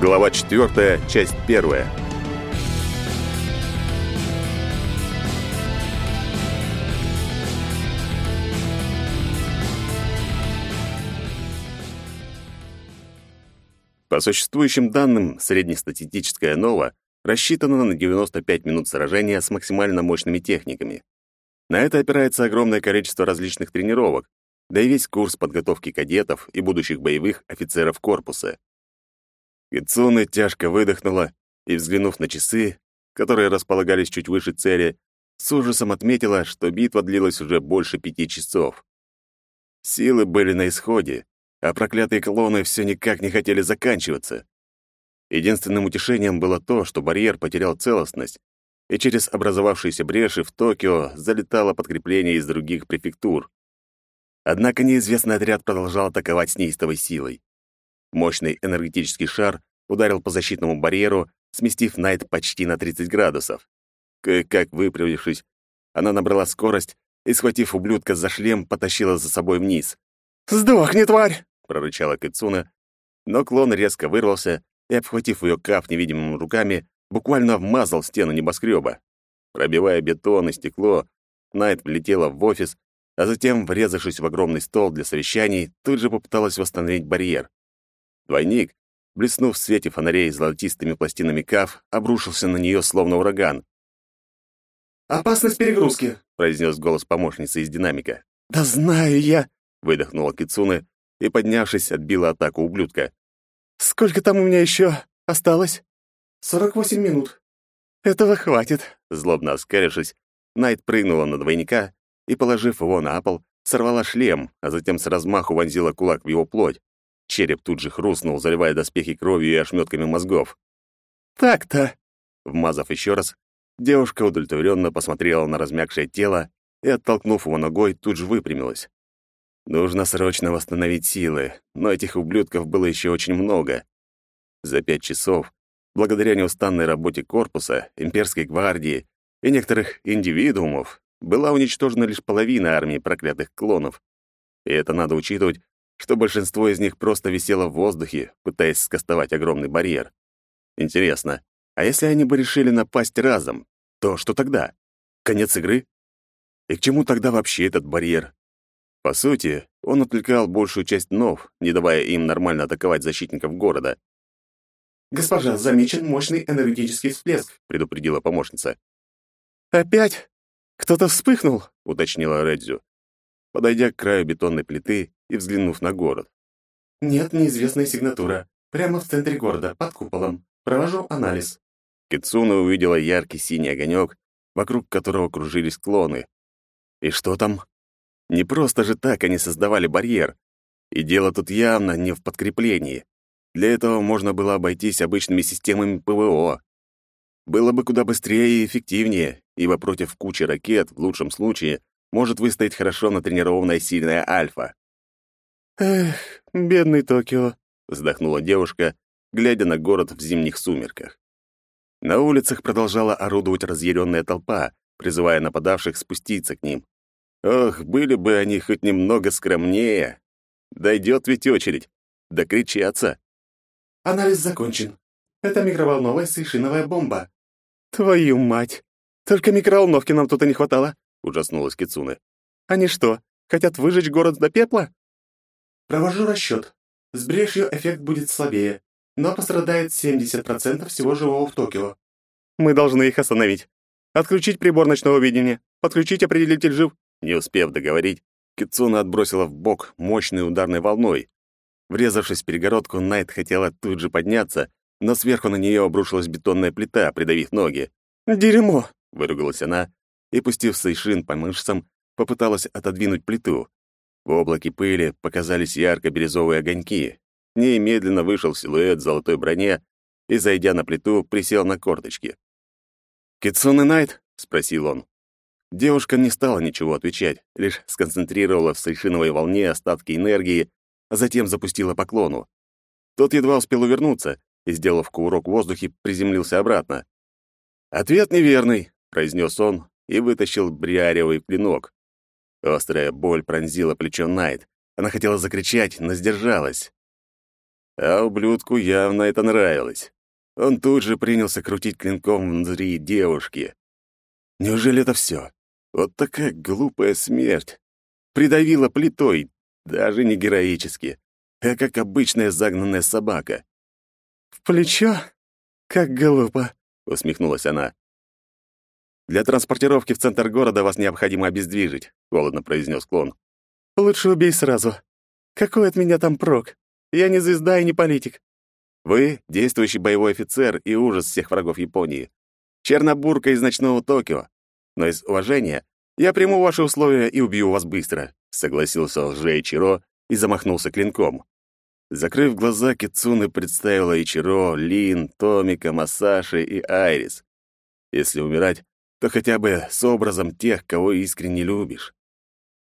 Глава 4, часть 1. По существующим данным, среднестатистическая нова рассчитана на 95 минут сражения с максимально мощными техниками. На это опирается огромное количество различных тренировок, да и весь курс подготовки кадетов и будущих боевых офицеров корпуса. Кицуна тяжко выдохнула и, взглянув на часы, которые располагались чуть выше цели, с ужасом отметила, что битва длилась уже больше пяти часов. Силы были на исходе, а проклятые клоны все никак не хотели заканчиваться. Единственным утешением было то, что барьер потерял целостность, и через образовавшиеся бреши в Токио залетало подкрепление из других префектур. Однако неизвестный отряд продолжал атаковать с неистовой силой. Мощный энергетический шар ударил по защитному барьеру, сместив Найт почти на 30 градусов. Кое-как выправившись, она набрала скорость и, схватив ублюдка за шлем, потащила за собой вниз. «Сдохни, тварь!» — прорычала Кицуна, но клон резко вырвался и, обхватив ее каф невидимыми руками, буквально вмазал стену небоскреба. Пробивая бетон и стекло, Найт влетела в офис, а затем, врезавшись в огромный стол для совещаний, тут же попыталась восстановить барьер. Двойник, блеснув в свете фонарей золотистыми пластинами каф, обрушился на нее словно ураган. «Опасность перегрузки», — произнес голос помощницы из динамика. «Да знаю я», — выдохнула Кицуне и, поднявшись, отбила атаку ублюдка. «Сколько там у меня еще осталось?» «Сорок восемь минут». «Этого хватит», — злобно оскалившись, Найт прыгнула на двойника и, положив его на пол, сорвала шлем, а затем с размаху вонзила кулак в его плоть. Череп тут же хрустнул, заливая доспехи кровью и ошметками мозгов. «Так-то!» Вмазав еще раз, девушка удовлетворенно посмотрела на размягшее тело и, оттолкнув его ногой, тут же выпрямилась. Нужно срочно восстановить силы, но этих ублюдков было еще очень много. За пять часов, благодаря неустанной работе корпуса, имперской гвардии и некоторых индивидуумов, была уничтожена лишь половина армии проклятых клонов. И это надо учитывать что большинство из них просто висело в воздухе, пытаясь скостовать огромный барьер. Интересно, а если они бы решили напасть разом, то что тогда? Конец игры? И к чему тогда вообще этот барьер? По сути, он отвлекал большую часть нов, не давая им нормально атаковать защитников города. «Госпожа, замечен мощный энергетический всплеск», — предупредила помощница. «Опять? Кто-то вспыхнул?» — уточнила Редзю. Подойдя к краю бетонной плиты, и взглянув на город. «Нет, неизвестная сигнатура. Прямо в центре города, под куполом. Провожу анализ». Кицуна увидела яркий синий огонек, вокруг которого кружились клоны. И что там? Не просто же так они создавали барьер. И дело тут явно не в подкреплении. Для этого можно было обойтись обычными системами ПВО. Было бы куда быстрее и эффективнее, ибо против кучи ракет, в лучшем случае, может выстоять хорошо натренированная сильная альфа. «Эх, бедный Токио», — вздохнула девушка, глядя на город в зимних сумерках. На улицах продолжала орудовать разъяренная толпа, призывая нападавших спуститься к ним. Ох, были бы они хоть немного скромнее. Дойдет ведь очередь. Докричаться. Анализ закончен. Это микроволновая сейшиновая бомба. Твою мать! Только микроволновки нам тут и не хватало, ужаснулась Кицуне. Они что, хотят выжечь город до пепла? Провожу расчет. С брешью эффект будет слабее, но пострадает 70% всего живого в Токио. Мы должны их остановить. Отключить прибор ночного видения. Подключить определитель жив. Не успев договорить, Кицуна отбросила в бок мощной ударной волной. Врезавшись в перегородку, Найт хотела тут же подняться, но сверху на нее обрушилась бетонная плита, придавив ноги. «Дерьмо!» — выругалась она и, пустив сейшин по мышцам, попыталась отодвинуть плиту. В облаке пыли показались ярко-бирюзовые огоньки. К ней медленно вышел силуэт в золотой броне и, зайдя на плиту, присел на корточки. «Китсуны Найт?» — спросил он. Девушка не стала ничего отвечать, лишь сконцентрировала в сейшиновой волне остатки энергии, а затем запустила поклону. Тот едва успел увернуться и, сделав кувырок в воздухе, приземлился обратно. «Ответ неверный», — произнес он и вытащил бриариевый клинок. Острая боль пронзила плечо Найт. Она хотела закричать, но сдержалась. А ублюдку явно это нравилось. Он тут же принялся крутить клинком внутри девушки. Неужели это все? Вот такая глупая смерть. Придавила плитой, даже не героически, а как обычная загнанная собака. «В плечо? Как глупо!» — усмехнулась она. «Для транспортировки в центр города вас необходимо обездвижить», — холодно произнес клон. «Лучше убей сразу. Какой от меня там прок? Я не звезда и не политик». «Вы — действующий боевой офицер и ужас всех врагов Японии. Чернобурка из ночного Токио. Но из уважения я приму ваши условия и убью вас быстро», — согласился лжей Чиро и замахнулся клинком. Закрыв глаза, Кицуны представила Ичиро, Лин, Томика, Масаши и Айрис. Если умирать, то хотя бы с образом тех, кого искренне любишь.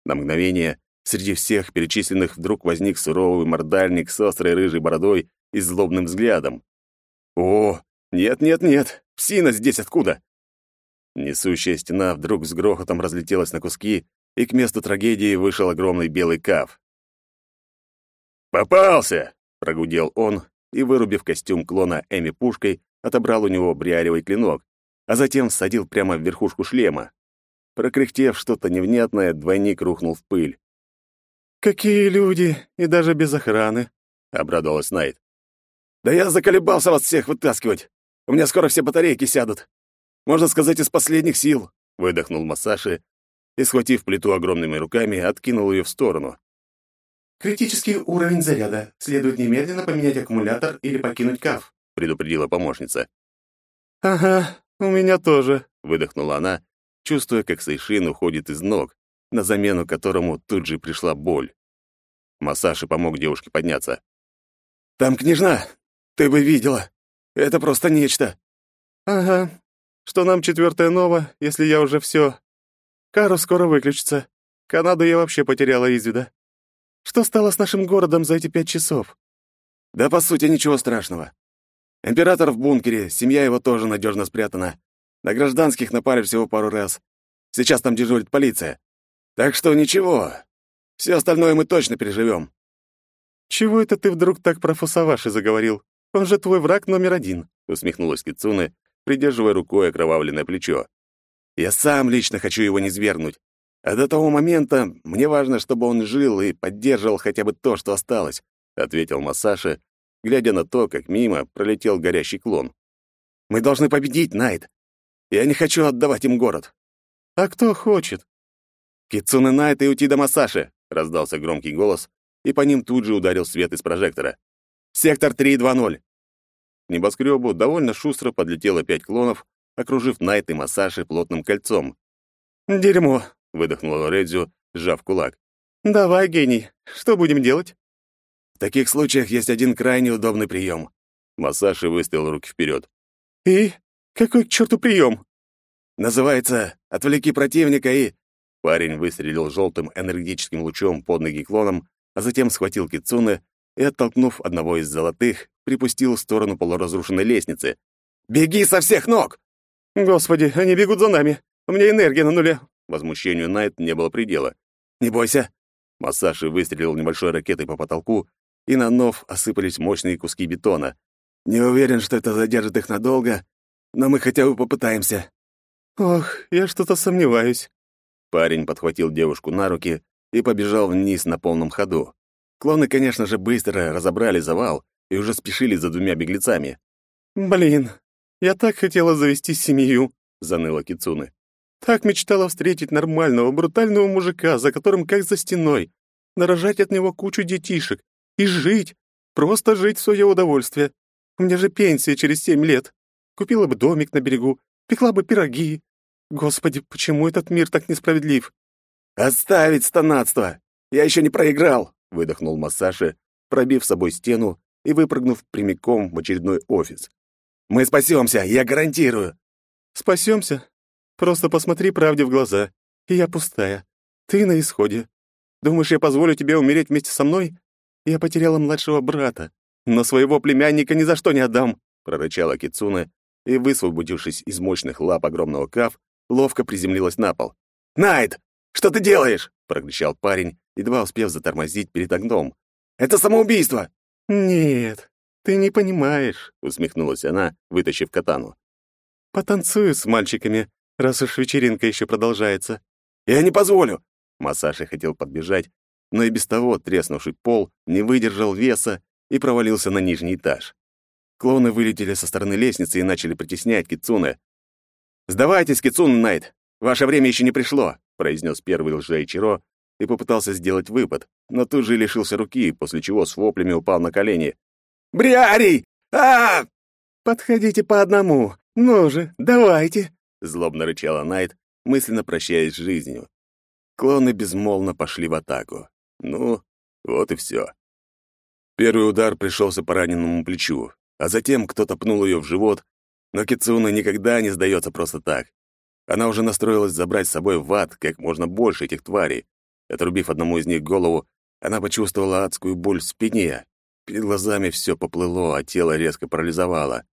На мгновение среди всех перечисленных вдруг возник суровый мордальник с острой рыжей бородой и злобным взглядом. «О, нет-нет-нет, псина здесь откуда?» Несущая стена вдруг с грохотом разлетелась на куски, и к месту трагедии вышел огромный белый каф. «Попался!» — прогудел он и, вырубив костюм клона Эми пушкой, отобрал у него бриаревый клинок, а затем всадил прямо в верхушку шлема. Прокряхтев что-то невнятное, двойник рухнул в пыль. «Какие люди, и даже без охраны!» — обрадовалась Найт. «Да я заколебался вас всех вытаскивать! У меня скоро все батарейки сядут! Можно сказать, из последних сил!» — выдохнул Масаши и, схватив плиту огромными руками, откинул ее в сторону. «Критический уровень заряда. Следует немедленно поменять аккумулятор или покинуть КАФ», — предупредила помощница. «Ага, у меня тоже», — выдохнула она, чувствуя, как Сайшин уходит из ног, на замену которому тут же пришла боль. Масаши помог девушке подняться. «Там княжна! Ты бы видела! Это просто нечто!» «Ага. Что нам четвертая нова, если я уже все? Кару скоро выключится. Канаду я вообще потеряла из вида. Что стало с нашим городом за эти пять часов?» «Да, по сути, ничего страшного. Император в бункере, семья его тоже надежно спрятана. На гражданских напали всего пару раз. Сейчас там дежурит полиция. Так что ничего. Все остальное мы точно переживем. «Чего это ты вдруг так про Фусаваши заговорил? Он же твой враг номер один», — усмехнулась Кицуне, придерживая рукой окровавленное плечо. «Я сам лично хочу его не свергнуть. А до того момента мне важно, чтобы он жил и поддерживал хотя бы то, что осталось», — ответил Масаши, глядя на то, как мимо пролетел горящий клон. «Мы должны победить, Найт. Я не хочу отдавать им город». «А кто хочет?» «Кицуне Найт и уйти до Масаши», — раздался громкий голос, и по ним тут же ударил свет из прожектора. «Сектор 3.2.0». К небоскребу довольно шустро подлетело пять клонов, окружив Найт и Масаши плотным кольцом. «Дерьмо», — выдохнула Редзю, сжав кулак. «Давай, гений, что будем делать?» В таких случаях есть один крайне удобный прием. Масаши выставил руки вперед. «И? Какой к черту прием?» «Называется «Отвлеки противника» и...» Парень выстрелил желтым энергетическим лучом под ноги клоном, а затем схватил Кицуне и, оттолкнув одного из золотых, припустил в сторону полуразрушенной лестницы. «Беги со всех ног!» «Господи, они бегут за нами! У меня энергия на нуле!» Возмущению Найт не было предела. «Не бойся!» Масаши выстрелил небольшой ракетой по потолку, и на нов осыпались мощные куски бетона. Не уверен, что это задержит их надолго, но мы хотя бы попытаемся. Ох, я что-то сомневаюсь. Парень подхватил девушку на руки и побежал вниз на полном ходу. Клоны, конечно же, быстро разобрали завал и уже спешили за двумя беглецами. «Блин, я так хотела завести семью», — заныла Кицуны. «Так мечтала встретить нормального, брутального мужика, за которым как за стеной, нарожать от него кучу детишек, и жить. Просто жить в свое удовольствие. У меня же пенсия через семь лет. Купила бы домик на берегу, пекла бы пироги. Господи, почему этот мир так несправедлив? «Оставить стонатство! Я еще не проиграл!» — выдохнул Массаши, пробив собой стену и выпрыгнув прямиком в очередной офис. «Мы спасемся, я гарантирую!» «Спасемся? Просто посмотри правде в глаза. И я пустая. Ты на исходе. Думаешь, я позволю тебе умереть вместе со мной? Я потеряла младшего брата, но своего племянника ни за что не отдам, прорычала Кицуне и, высвободившись из мощных лап огромного каф, ловко приземлилась на пол. «Найт, что ты делаешь?» — прокричал парень, едва успев затормозить перед огнем. «Это самоубийство! «Нет, ты не понимаешь», — усмехнулась она, вытащив катану. «Потанцую с мальчиками, раз уж вечеринка еще продолжается». «Я не позволю!» Массаши хотел подбежать, но и без того треснувший пол не выдержал веса и провалился на нижний этаж. Клоны вылетели со стороны лестницы и начали притеснять Кицуне. «Сдавайтесь, Кицуне Найт! Ваше время еще не пришло!» произнес первый лжеичиро и попытался сделать выпад, но тут же лишился руки, после чего с воплями упал на колени. «Бриарий! а, «Подходите по одному! Ну же, давайте!» Злобно рычала Найт, мысленно прощаясь с жизнью. Клоны безмолвно пошли в атаку. Ну, вот и все. Первый удар пришелся по раненому плечу, а затем кто-то пнул ее в живот, но Кицуна никогда не сдается просто так. Она уже настроилась забрать с собой в ад как можно больше этих тварей. Отрубив одному из них голову, она почувствовала адскую боль в спине. Перед глазами все поплыло, а тело резко парализовало.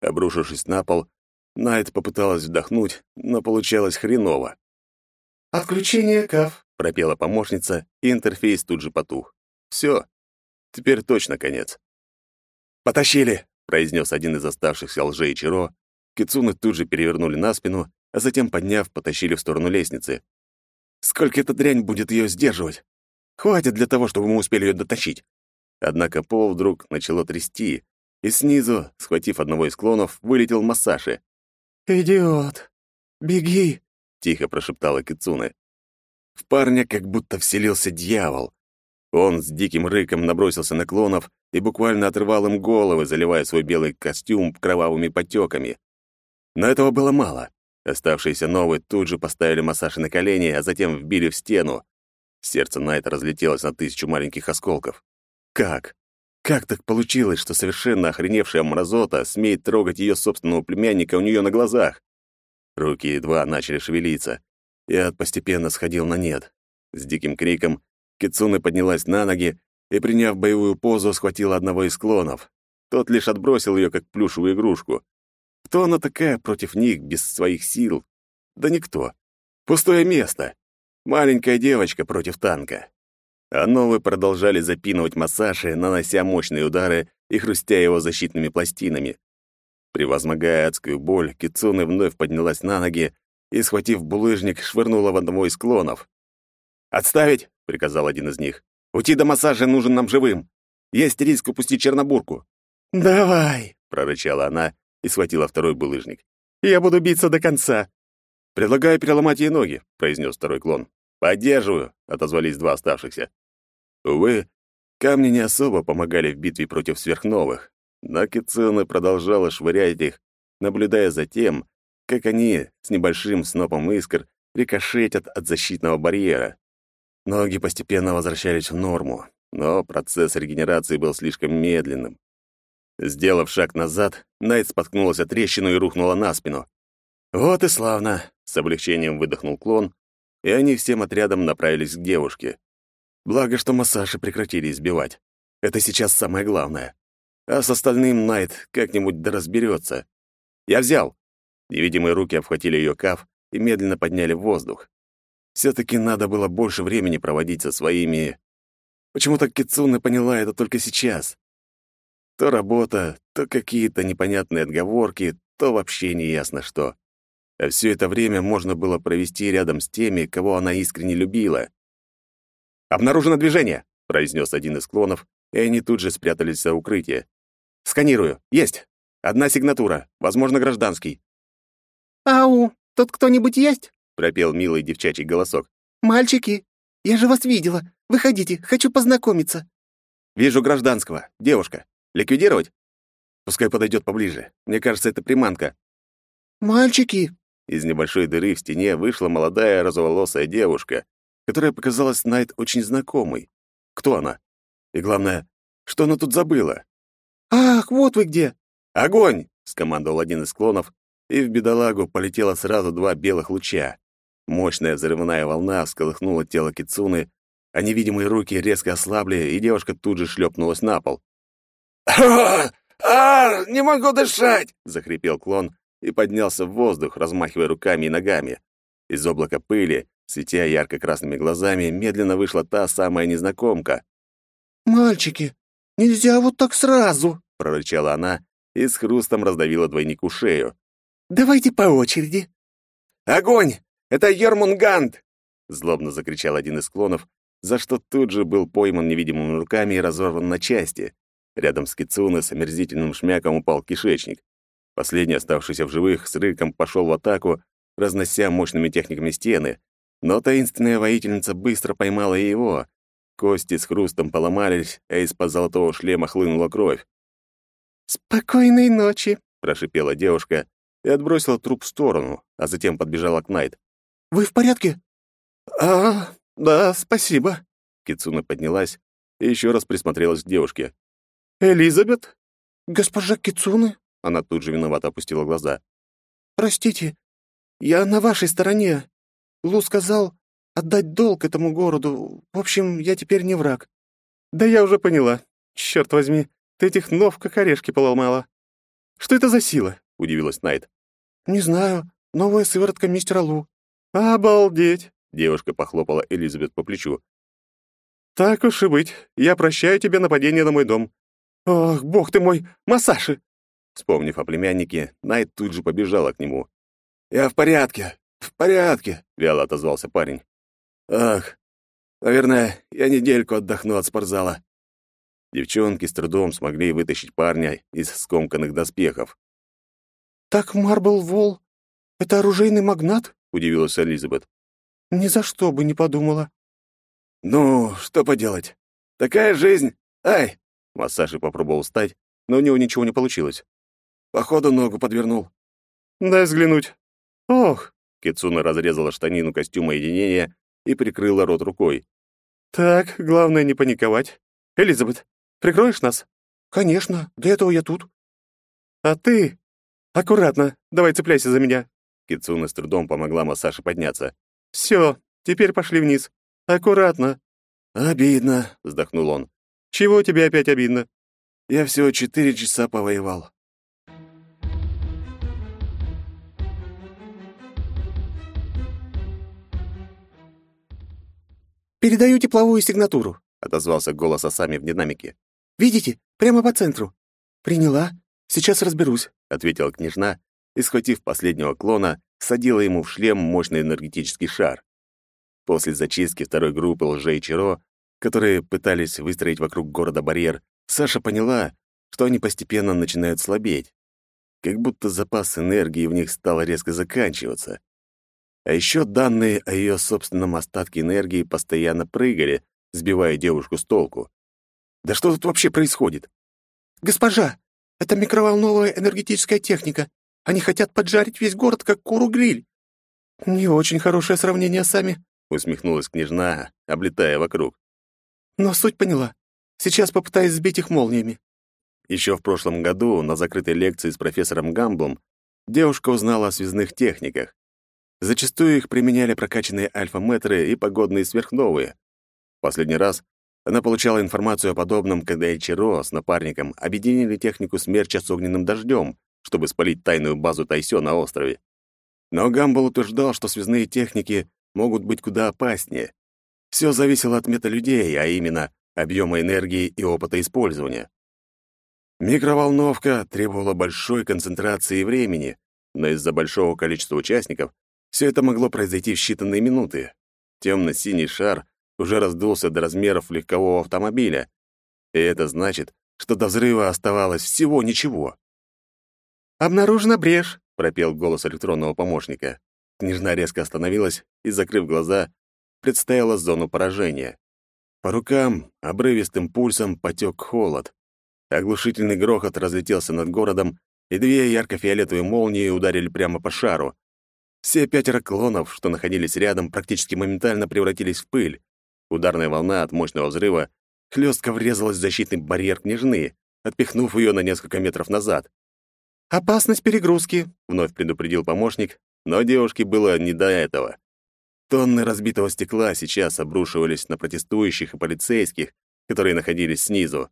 Обрушившись на пол, Найт попыталась вдохнуть, но получалось хреново. «Отключение КАФ», — пропела помощница, и интерфейс тут же потух. Все, теперь точно конец. «Потащили!» — произнес один из оставшихся лжей Чиро. Кицуны тут же перевернули на спину, а затем, подняв, потащили в сторону лестницы. «Сколько эта дрянь будет ее сдерживать? Хватит для того, чтобы мы успели ее дотащить!» Однако пол вдруг начало трясти, и снизу, схватив одного из клонов, вылетел Массаши. «Идиот! Беги!» — тихо прошептала Кицуне. В парня как будто вселился дьявол. Он с диким рыком набросился на клонов и буквально отрывал им головы, заливая свой белый костюм кровавыми потеками. Но этого было мало. Оставшиеся новые тут же поставили массаши на колени, а затем вбили в стену. Сердце Найта разлетелось на тысячу маленьких осколков. Как? Как так получилось, что совершенно охреневшая мразота смеет трогать ее собственного племянника у нее на глазах? Руки едва начали шевелиться. Я постепенно сходил на нет. С диким криком Кицуна поднялась на ноги и, приняв боевую позу, схватила одного из клонов. Тот лишь отбросил ее, как плюшевую игрушку. Кто она такая против них, без своих сил? Да никто. Пустое место. Маленькая девочка против танка. А новые продолжали запинывать массажи, нанося мощные удары и хрустя его защитными пластинами. Превозмогая адскую боль, Кицуны вновь поднялась на ноги и, схватив булыжник, швырнула в одного из клонов. «Отставить!» — приказал один из них. «Уйти до массажа нужен нам живым. Есть риск упустить Чернобурку». «Давай!» — прорычала она и схватила второй булыжник. «Я буду биться до конца». «Предлагаю переломать ей ноги», — произнес второй клон. «Поддерживаю», — отозвались два оставшихся. Увы, камни не особо помогали в битве против сверхновых, но Кицуна продолжала швырять их, наблюдая за тем, как они с небольшим снопом искр рикошетят от защитного барьера. Ноги постепенно возвращались в норму, но процесс регенерации был слишком медленным. Сделав шаг назад, Найт споткнулась о трещину и рухнула на спину. «Вот и славно!» — с облегчением выдохнул клон, и они всем отрядом направились к девушке. Благо, что массажи прекратили избивать. Это сейчас самое главное. А с остальным Найт как-нибудь да разберется. Я взял. Невидимые руки обхватили ее каф и медленно подняли в воздух. Все-таки надо было больше времени проводить со своими... Почему-то Кицуна поняла это только сейчас. То работа, то какие-то непонятные отговорки, то вообще не ясно что. А все это время можно было провести рядом с теми, кого она искренне любила. «Обнаружено движение», — произнес один из клонов, и они тут же спрятались за укрытие. «Сканирую. Есть. Одна сигнатура. Возможно, гражданский». «Ау, тут кто-нибудь есть?» — пропел милый девчачий голосок. «Мальчики, я же вас видела. Выходите, хочу познакомиться». «Вижу гражданского. Девушка. Ликвидировать?» «Пускай подойдет поближе. Мне кажется, это приманка». «Мальчики!» Из небольшой дыры в стене вышла молодая розоволосая девушка, которая показалась Найт очень знакомой. Кто она? И главное, что она тут забыла? «Ах, вот вы где!» «Огонь!» — скомандовал один из клонов, и в бедолагу полетело сразу два белых луча. Мощная взрывная волна всколыхнула тело Кицуны, а невидимые руки резко ослабли, и девушка тут же шлепнулась на пол. «А, не могу дышать!» — захрипел клон и поднялся в воздух, размахивая руками и ногами. Из облака пыли Светя ярко-красными глазами, медленно вышла та самая незнакомка. «Мальчики, Нельзя вот так сразу!» — прорычала она и с хрустом раздавила двойнику шею. «Давайте по очереди!» «Огонь! Это Ермунгант!» — злобно закричал один из клонов, за что тут же был пойман невидимыми руками и разорван на части. Рядом с Кицуна с омерзительным шмяком упал кишечник. Последний, оставшийся в живых, с рыком пошел в атаку, разнося мощными техниками стены, но таинственная воительница быстро поймала и его. Кости с хрустом поломались, а из-под золотого шлема хлынула кровь. «Спокойной ночи», — прошипела девушка и отбросила труп в сторону, а затем подбежала к Найт. «Вы в порядке?» «А, да, спасибо». Кицуна поднялась и еще раз присмотрелась к девушке. «Элизабет?» «Госпожа Кицуны?» Она тут же виновато опустила глаза. «Простите, я на вашей стороне. Лу сказал отдать долг этому городу. В общем, я теперь не враг». «Да я уже поняла. Черт возьми, ты этих нов как орешки поломала. Что это за сила?» — удивилась Найт. «Не знаю. Новая сыворотка мистера Лу». «Обалдеть!» — девушка похлопала Элизабет по плечу. «Так уж и быть. Я прощаю тебе нападение на мой дом. Ох, бог ты мой, Масаши!» Вспомнив о племяннике, Найт тут же побежала к нему. «Я в порядке, в порядке», — вяло отозвался парень. «Ах, наверное, я недельку отдохну от спортзала». Девчонки с трудом смогли вытащить парня из скомканных доспехов. «Так Марбл Вол — это оружейный магнат?» — удивилась Элизабет. «Ни за что бы не подумала». «Ну, что поделать? Такая жизнь! Ай!» Массаши попробовал встать, но у него ничего не получилось. Походу, ногу подвернул. «Дай взглянуть». «Ох!» — Кицуна разрезала штанину костюма единения и прикрыла рот рукой. «Так, главное не паниковать. Элизабет, прикроешь нас?» «Конечно, для этого я тут». «А ты? Аккуратно, давай цепляйся за меня». Кицуна с трудом помогла Масаше подняться. «Все, теперь пошли вниз. Аккуратно». «Обидно», — вздохнул он. «Чего тебе опять обидно?» «Я всего четыре часа повоевал». «Передаю тепловую сигнатуру», — отозвался голос Асами в динамике. «Видите? Прямо по центру». «Приняла. Сейчас разберусь», — ответила княжна и, схватив последнего клона, садила ему в шлем мощный энергетический шар. После зачистки второй группы лжей Чиро, которые пытались выстроить вокруг города барьер, Саша поняла, что они постепенно начинают слабеть. Как будто запас энергии в них стал резко заканчиваться. А еще данные о ее собственном остатке энергии постоянно прыгали, сбивая девушку с толку. Да что тут вообще происходит? «Госпожа, это микроволновая энергетическая техника. Они хотят поджарить весь город, как куру-гриль». «Не очень хорошее сравнение сами», — усмехнулась княжна, облетая вокруг. «Но суть поняла. Сейчас попытаюсь сбить их молниями». Еще в прошлом году на закрытой лекции с профессором Гамблом девушка узнала о связных техниках. Зачастую их применяли прокачанные альфа-метры и погодные сверхновые. Последний раз она получала информацию о подобном, когда Ичиро с напарником объединили технику смерча с огненным дождем, чтобы спалить тайную базу Тайсё на острове. Но Гамбл утверждал, что связные техники могут быть куда опаснее. Все зависело от металюдей, а именно объема энергии и опыта использования. Микроволновка требовала большой концентрации времени, но из-за большого количества участников все это могло произойти в считанные минуты. Темно-синий шар уже раздулся до размеров легкового автомобиля, и это значит, что до взрыва оставалось всего ничего. «Обнаружена брешь», — пропел голос электронного помощника. Княжна резко остановилась и, закрыв глаза, представила зону поражения. По рукам обрывистым пульсом потек холод. Оглушительный грохот разлетелся над городом, и две ярко-фиолетовые молнии ударили прямо по шару. Все пятеро клонов, что находились рядом, практически моментально превратились в пыль. Ударная волна от мощного взрыва хлестко врезалась в защитный барьер княжны, отпихнув ее на несколько метров назад. «Опасность перегрузки», — вновь предупредил помощник, но девушке было не до этого. Тонны разбитого стекла сейчас обрушивались на протестующих и полицейских, которые находились снизу.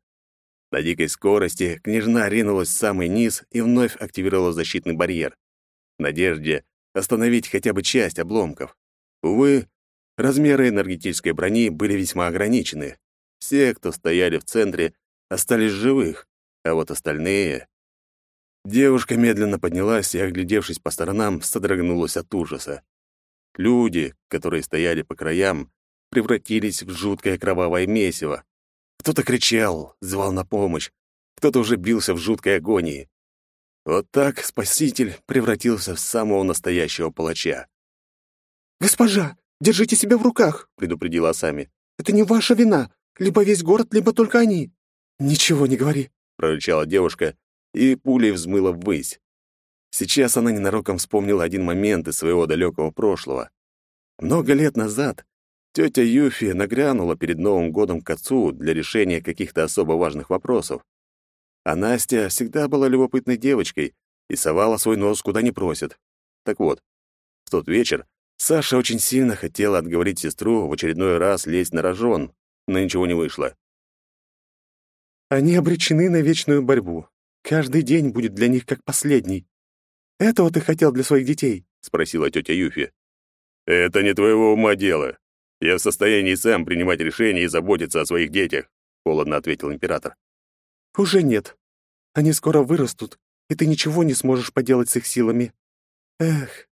На дикой скорости княжна ринулась в самый низ и вновь активировала защитный барьер. В надежде остановить хотя бы часть обломков. Увы, размеры энергетической брони были весьма ограничены. Все, кто стояли в центре, остались живых, а вот остальные... Девушка медленно поднялась и, оглядевшись по сторонам, содрогнулась от ужаса. Люди, которые стояли по краям, превратились в жуткое кровавое месиво. Кто-то кричал, звал на помощь, кто-то уже бился в жуткой агонии. Вот так спаситель превратился в самого настоящего палача. «Госпожа, держите себя в руках!» — предупредила Сами. «Это не ваша вина. Либо весь город, либо только они». «Ничего не говори», — прорычала девушка и пулей взмыла ввысь. Сейчас она ненароком вспомнила один момент из своего далекого прошлого. Много лет назад тетя Юфи нагрянула перед Новым годом к отцу для решения каких-то особо важных вопросов. А Настя всегда была любопытной девочкой и совала свой нос куда не просят. Так вот, в тот вечер Саша очень сильно хотела отговорить сестру в очередной раз лезть на рожон, но ничего не вышло. Они обречены на вечную борьбу. Каждый день будет для них как последний. Этого ты хотел для своих детей? спросила тетя Юфи. Это не твоего ума дело. Я в состоянии сам принимать решения и заботиться о своих детях, холодно ответил император. Уже нет. Они скоро вырастут, и ты ничего не сможешь поделать с их силами. Эх,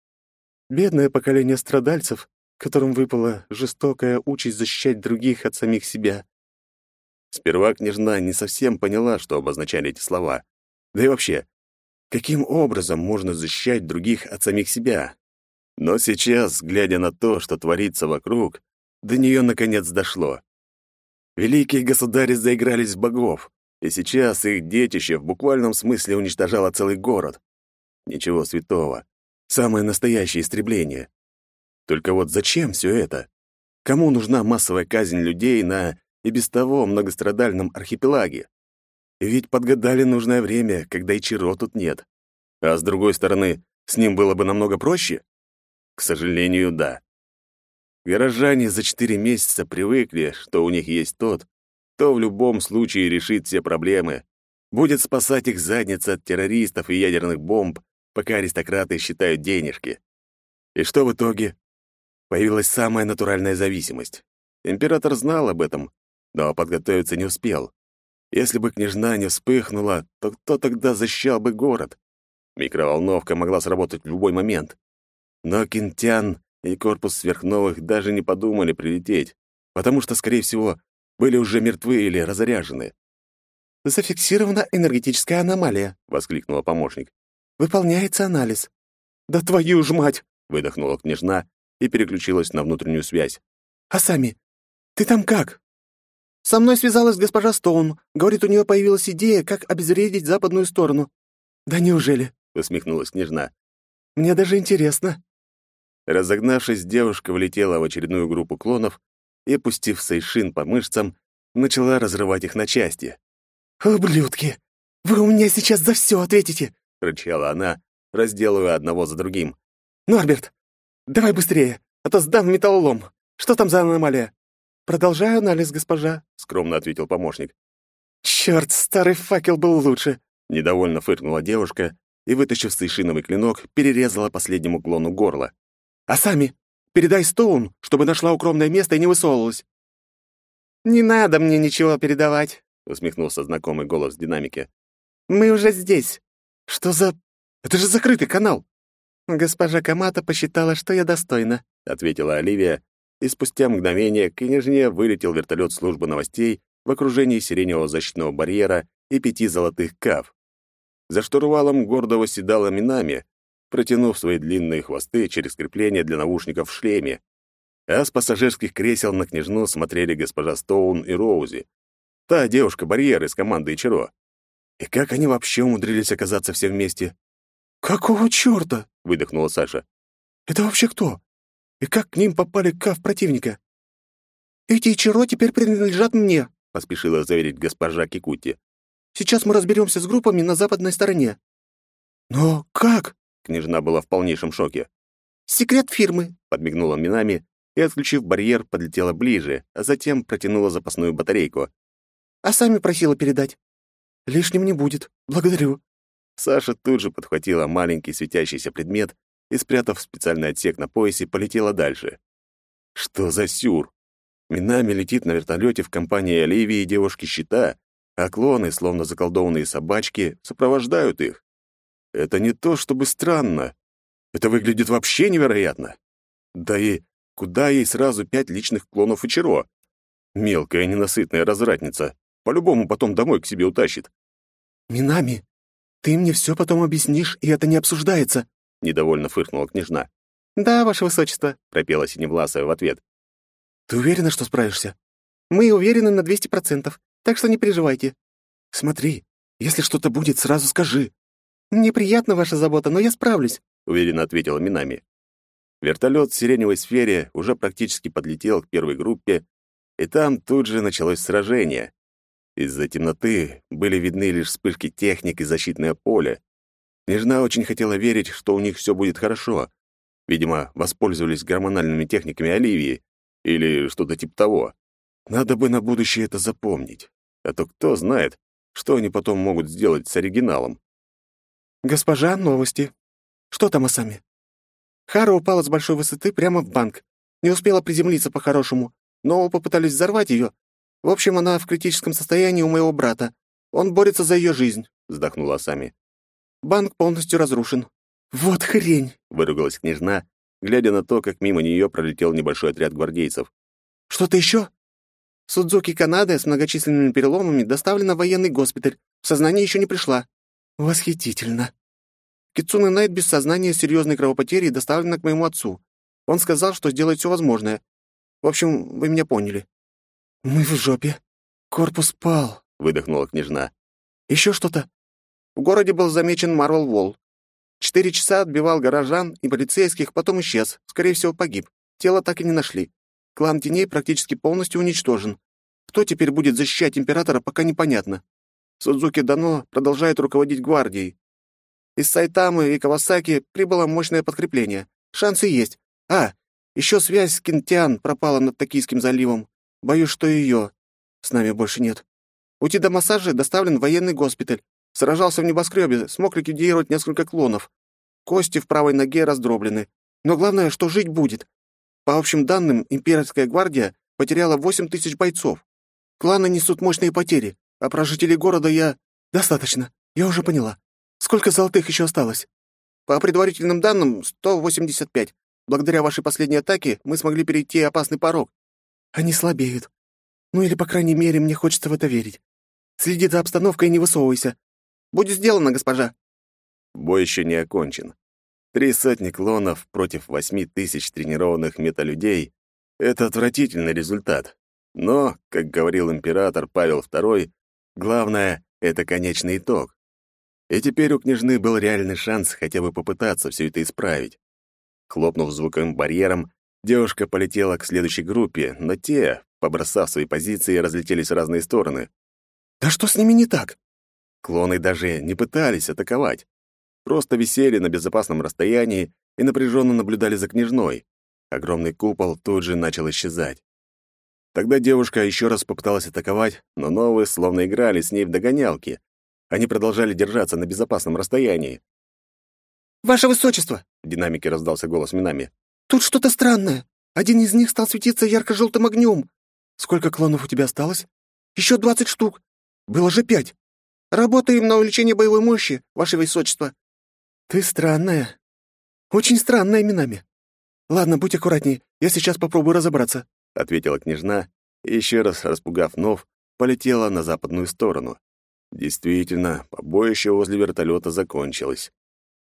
бедное поколение страдальцев, которым выпала жестокая участь защищать других от самих себя. Сперва княжна не совсем поняла, что обозначали эти слова. Да и вообще, каким образом можно защищать других от самих себя? Но сейчас, глядя на то, что творится вокруг, до нее наконец дошло. Великие государи заигрались в богов, и сейчас их детище в буквальном смысле уничтожало целый город. Ничего святого. Самое настоящее истребление. Только вот зачем все это? Кому нужна массовая казнь людей на и без того многострадальном архипелаге? Ведь подгадали нужное время, когда и Чиро тут нет. А с другой стороны, с ним было бы намного проще? К сожалению, да. Горожане за четыре месяца привыкли, что у них есть тот, кто в любом случае решит все проблемы, будет спасать их задницы от террористов и ядерных бомб, пока аристократы считают денежки. И что в итоге? Появилась самая натуральная зависимость. Император знал об этом, но подготовиться не успел. Если бы княжна не вспыхнула, то кто тогда защищал бы город? Микроволновка могла сработать в любой момент. Но Кинтян и корпус сверхновых даже не подумали прилететь, потому что, скорее всего, были уже мертвы или разряжены. «Зафиксирована энергетическая аномалия», — воскликнула помощник. «Выполняется анализ». «Да твою ж мать!» — выдохнула княжна и переключилась на внутреннюю связь. «А сами? Ты там как?» «Со мной связалась госпожа Стоун. Говорит, у нее появилась идея, как обезвредить западную сторону». «Да неужели?» — усмехнулась княжна. «Мне даже интересно». Разогнавшись, девушка влетела в очередную группу клонов и, пустив сейшин по мышцам, начала разрывать их на части. «Ублюдки! Вы у меня сейчас за все ответите!» — рычала она, разделывая одного за другим. «Норберт, давай быстрее, а то сдам металлолом. Что там за аномалия?» «Продолжаю анализ, госпожа», — скромно ответил помощник. «Чёрт, старый факел был лучше!» — недовольно фыркнула девушка и, вытащив сейшиновый клинок, перерезала последнему клону горло. А сами передай Стоун, чтобы нашла укромное место и не высовывалась». «Не надо мне ничего передавать», — усмехнулся знакомый голос в динамике. «Мы уже здесь». «Что за... Это же закрытый канал». «Госпожа Камата посчитала, что я достойна», — ответила Оливия, и спустя мгновение к княжне вылетел вертолет службы новостей в окружении сиреневого защитного барьера и пяти золотых кав. За штурвалом гордо восседала Минами, протянув свои длинные хвосты через крепление для наушников в шлеме. А с пассажирских кресел на княжну смотрели госпожа Стоун и Роузи. Та девушка-барьер из команды Ичаро. И как они вообще умудрились оказаться все вместе? «Какого чёрта?» — выдохнула Саша. «Это вообще кто? И как к ним попали кав противника?» «Эти Ичаро теперь принадлежат мне», — поспешила заверить госпожа Кикути. «Сейчас мы разберемся с группами на западной стороне». «Но как?» Княжна была в полнейшем шоке. «Секрет фирмы», — подмигнула Минами и, отключив барьер, подлетела ближе, а затем протянула запасную батарейку. «А сами просила передать». «Лишним не будет. Благодарю». Саша тут же подхватила маленький светящийся предмет и, спрятав в специальный отсек на поясе, полетела дальше. Что за сюр? Минами летит на вертолете в компании Оливии и девушки Щита, а клоны, словно заколдованные собачки, сопровождают их. Это не то чтобы странно. Это выглядит вообще невероятно. Да и куда ей сразу пять личных клонов Ичиро? Мелкая ненасытная развратница. По-любому потом домой к себе утащит. «Минами, ты мне все потом объяснишь, и это не обсуждается», — недовольно фыркнула княжна. «Да, ваше высочество», — пропела Синевласая в ответ. «Ты уверена, что справишься?» «Мы уверены на 200%, так что не переживайте». «Смотри, если что-то будет, сразу скажи». «Мне приятна ваша забота, но я справлюсь», — уверенно ответила Минами. Вертолет в сиреневой сфере уже практически подлетел к первой группе, и там тут же началось сражение. Из-за темноты были видны лишь вспышки техник и защитное поле. Княжна очень хотела верить, что у них все будет хорошо. Видимо, воспользовались гормональными техниками Оливии или что-то типа того. Надо бы на будущее это запомнить. А то кто знает, что они потом могут сделать с оригиналом. «Госпожа, новости. Что там, Асами?» Хара упала с большой высоты прямо в банк. Не успела приземлиться по-хорошему, но попытались взорвать ее. В общем, она в критическом состоянии у моего брата. Он борется за ее жизнь», — вздохнула Асами. «Банк полностью разрушен». «Вот хрень!» — выругалась княжна, глядя на то, как мимо нее пролетел небольшой отряд гвардейцев. «Что-то еще?» Судзуки Канады с многочисленными переломами доставлена в военный госпиталь. В сознание еще не пришла. Восхитительно. Кицуна Найт без сознания с серьезной кровопотерей доставлена к моему отцу. Он сказал, что сделает все возможное. В общем, вы меня поняли. Мы в жопе. Корпус пал, выдохнула княжна. Еще что-то? В городе был замечен Марвел Волл. Четыре часа отбивал горожан и полицейских, потом исчез. Скорее всего, погиб. Тело так и не нашли. Клан теней практически полностью уничтожен. Кто теперь будет защищать императора, пока непонятно. Судзуки Дано продолжает руководить гвардией. Из Сайтамы и Кавасаки прибыло мощное подкрепление. Шансы есть. А, еще связь с Кинтиан пропала над Токийским заливом. Боюсь, что ее с нами больше нет. У Тида Массажи доставлен в военный госпиталь. Сражался в небоскребе, смог ликвидировать несколько клонов. Кости в правой ноге раздроблены. Но главное, что жить будет. По общим данным, имперская гвардия потеряла 8 тысяч бойцов. Кланы несут мощные потери, а про жителей города я... Достаточно, я уже поняла. Сколько золотых еще осталось? По предварительным данным, 185. Благодаря вашей последней атаке мы смогли перейти опасный порог. Они слабеют. Ну или, по крайней мере, мне хочется в это верить. Следи за обстановкой и не высовывайся. Будет сделано, госпожа. Бой еще не окончен. Три сотни клонов против восьми тысяч тренированных металюдей — это отвратительный результат. Но, как говорил император Павел II, главное — это конечный итог. И теперь у княжны был реальный шанс хотя бы попытаться все это исправить. Хлопнув звуковым барьером, девушка полетела к следующей группе, но те, побросав свои позиции, разлетелись в разные стороны. «Да что с ними не так?» Клоны даже не пытались атаковать просто висели на безопасном расстоянии и напряженно наблюдали за княжной. Огромный купол тут же начал исчезать. Тогда девушка еще раз попыталась атаковать, но новые словно играли с ней в догонялки. Они продолжали держаться на безопасном расстоянии. «Ваше высочество!» — в динамике раздался голос Минами. «Тут что-то странное. Один из них стал светиться ярко-желтым огнем. Сколько клонов у тебя осталось?» «Еще двадцать штук. Было же пять. Работаем на увеличение боевой мощи, ваше высочество. «Ты странная. Очень странная именами. Ладно, будь аккуратней, я сейчас попробую разобраться», — ответила княжна, и еще раз распугав Нов, полетела на западную сторону. Действительно, побоище возле вертолета закончилось.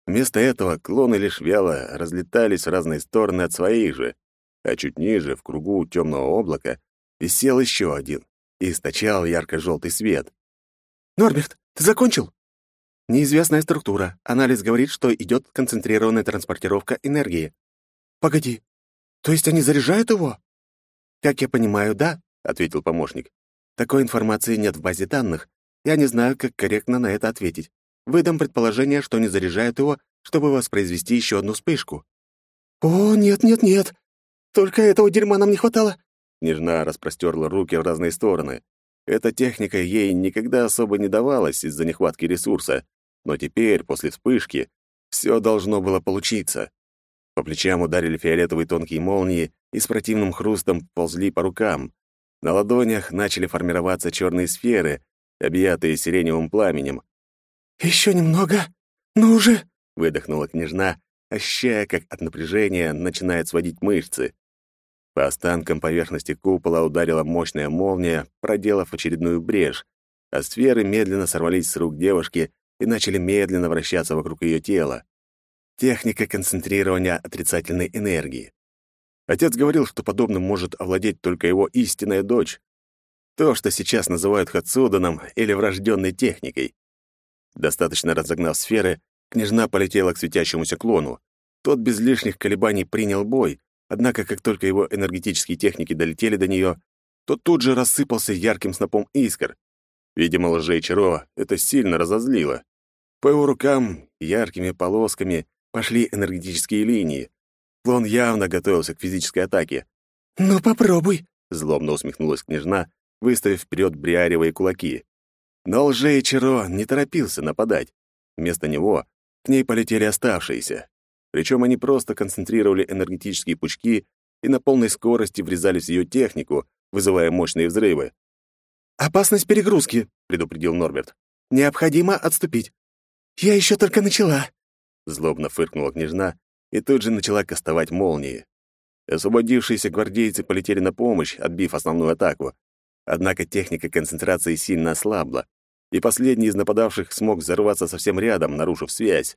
Вместо этого клоны лишь вяло разлетались в разные стороны от своих же, а чуть ниже, в кругу темного облака, висел еще один и источал ярко-желтый свет. «Норберт, ты закончил?» Неизвестная структура. Анализ говорит, что идет концентрированная транспортировка энергии. Погоди. То есть они заряжают его? Как я понимаю, да, ответил помощник. Такой информации нет в базе данных. Я не знаю, как корректно на это ответить. Выдам предположение, что они заряжают его, чтобы воспроизвести еще одну вспышку. О, нет, нет, нет. Только этого дерьма нам не хватало. Нежна распростерла руки в разные стороны. Эта техника ей никогда особо не давалась из-за нехватки ресурса, но теперь, после вспышки, все должно было получиться. По плечам ударили фиолетовые тонкие молнии и с противным хрустом ползли по рукам. На ладонях начали формироваться черные сферы, объятые сиреневым пламенем. «Еще немного? Ну уже!» — выдохнула княжна, ощущая, как от напряжения начинает сводить мышцы. По останкам поверхности купола ударила мощная молния, проделав очередную брешь, а сферы медленно сорвались с рук девушки и начали медленно вращаться вокруг ее тела. Техника концентрирования отрицательной энергии. Отец говорил, что подобным может овладеть только его истинная дочь. То, что сейчас называют Хацуданом или врожденной техникой. Достаточно разогнав сферы, княжна полетела к светящемуся клону. Тот без лишних колебаний принял бой, однако как только его энергетические техники долетели до нее, то тут же рассыпался ярким снопом искр. Видимо, лжей Чаро это сильно разозлило. По его рукам яркими полосками пошли энергетические линии. Клон явно готовился к физической атаке. «Ну, попробуй», — злобно усмехнулась княжна, выставив вперед бриаревые кулаки. Но лжей Чаро не торопился нападать. Вместо него к ней полетели оставшиеся. Причем они просто концентрировали энергетические пучки и на полной скорости врезались в ее технику, вызывая мощные взрывы. «Опасность перегрузки», — предупредил Норберт. «Необходимо отступить». «Я еще только начала», — злобно фыркнула княжна и тут же начала кастовать молнии. Освободившиеся гвардейцы полетели на помощь, отбив основную атаку. Однако техника концентрации сильно ослабла, и последний из нападавших смог взорваться совсем рядом, нарушив связь.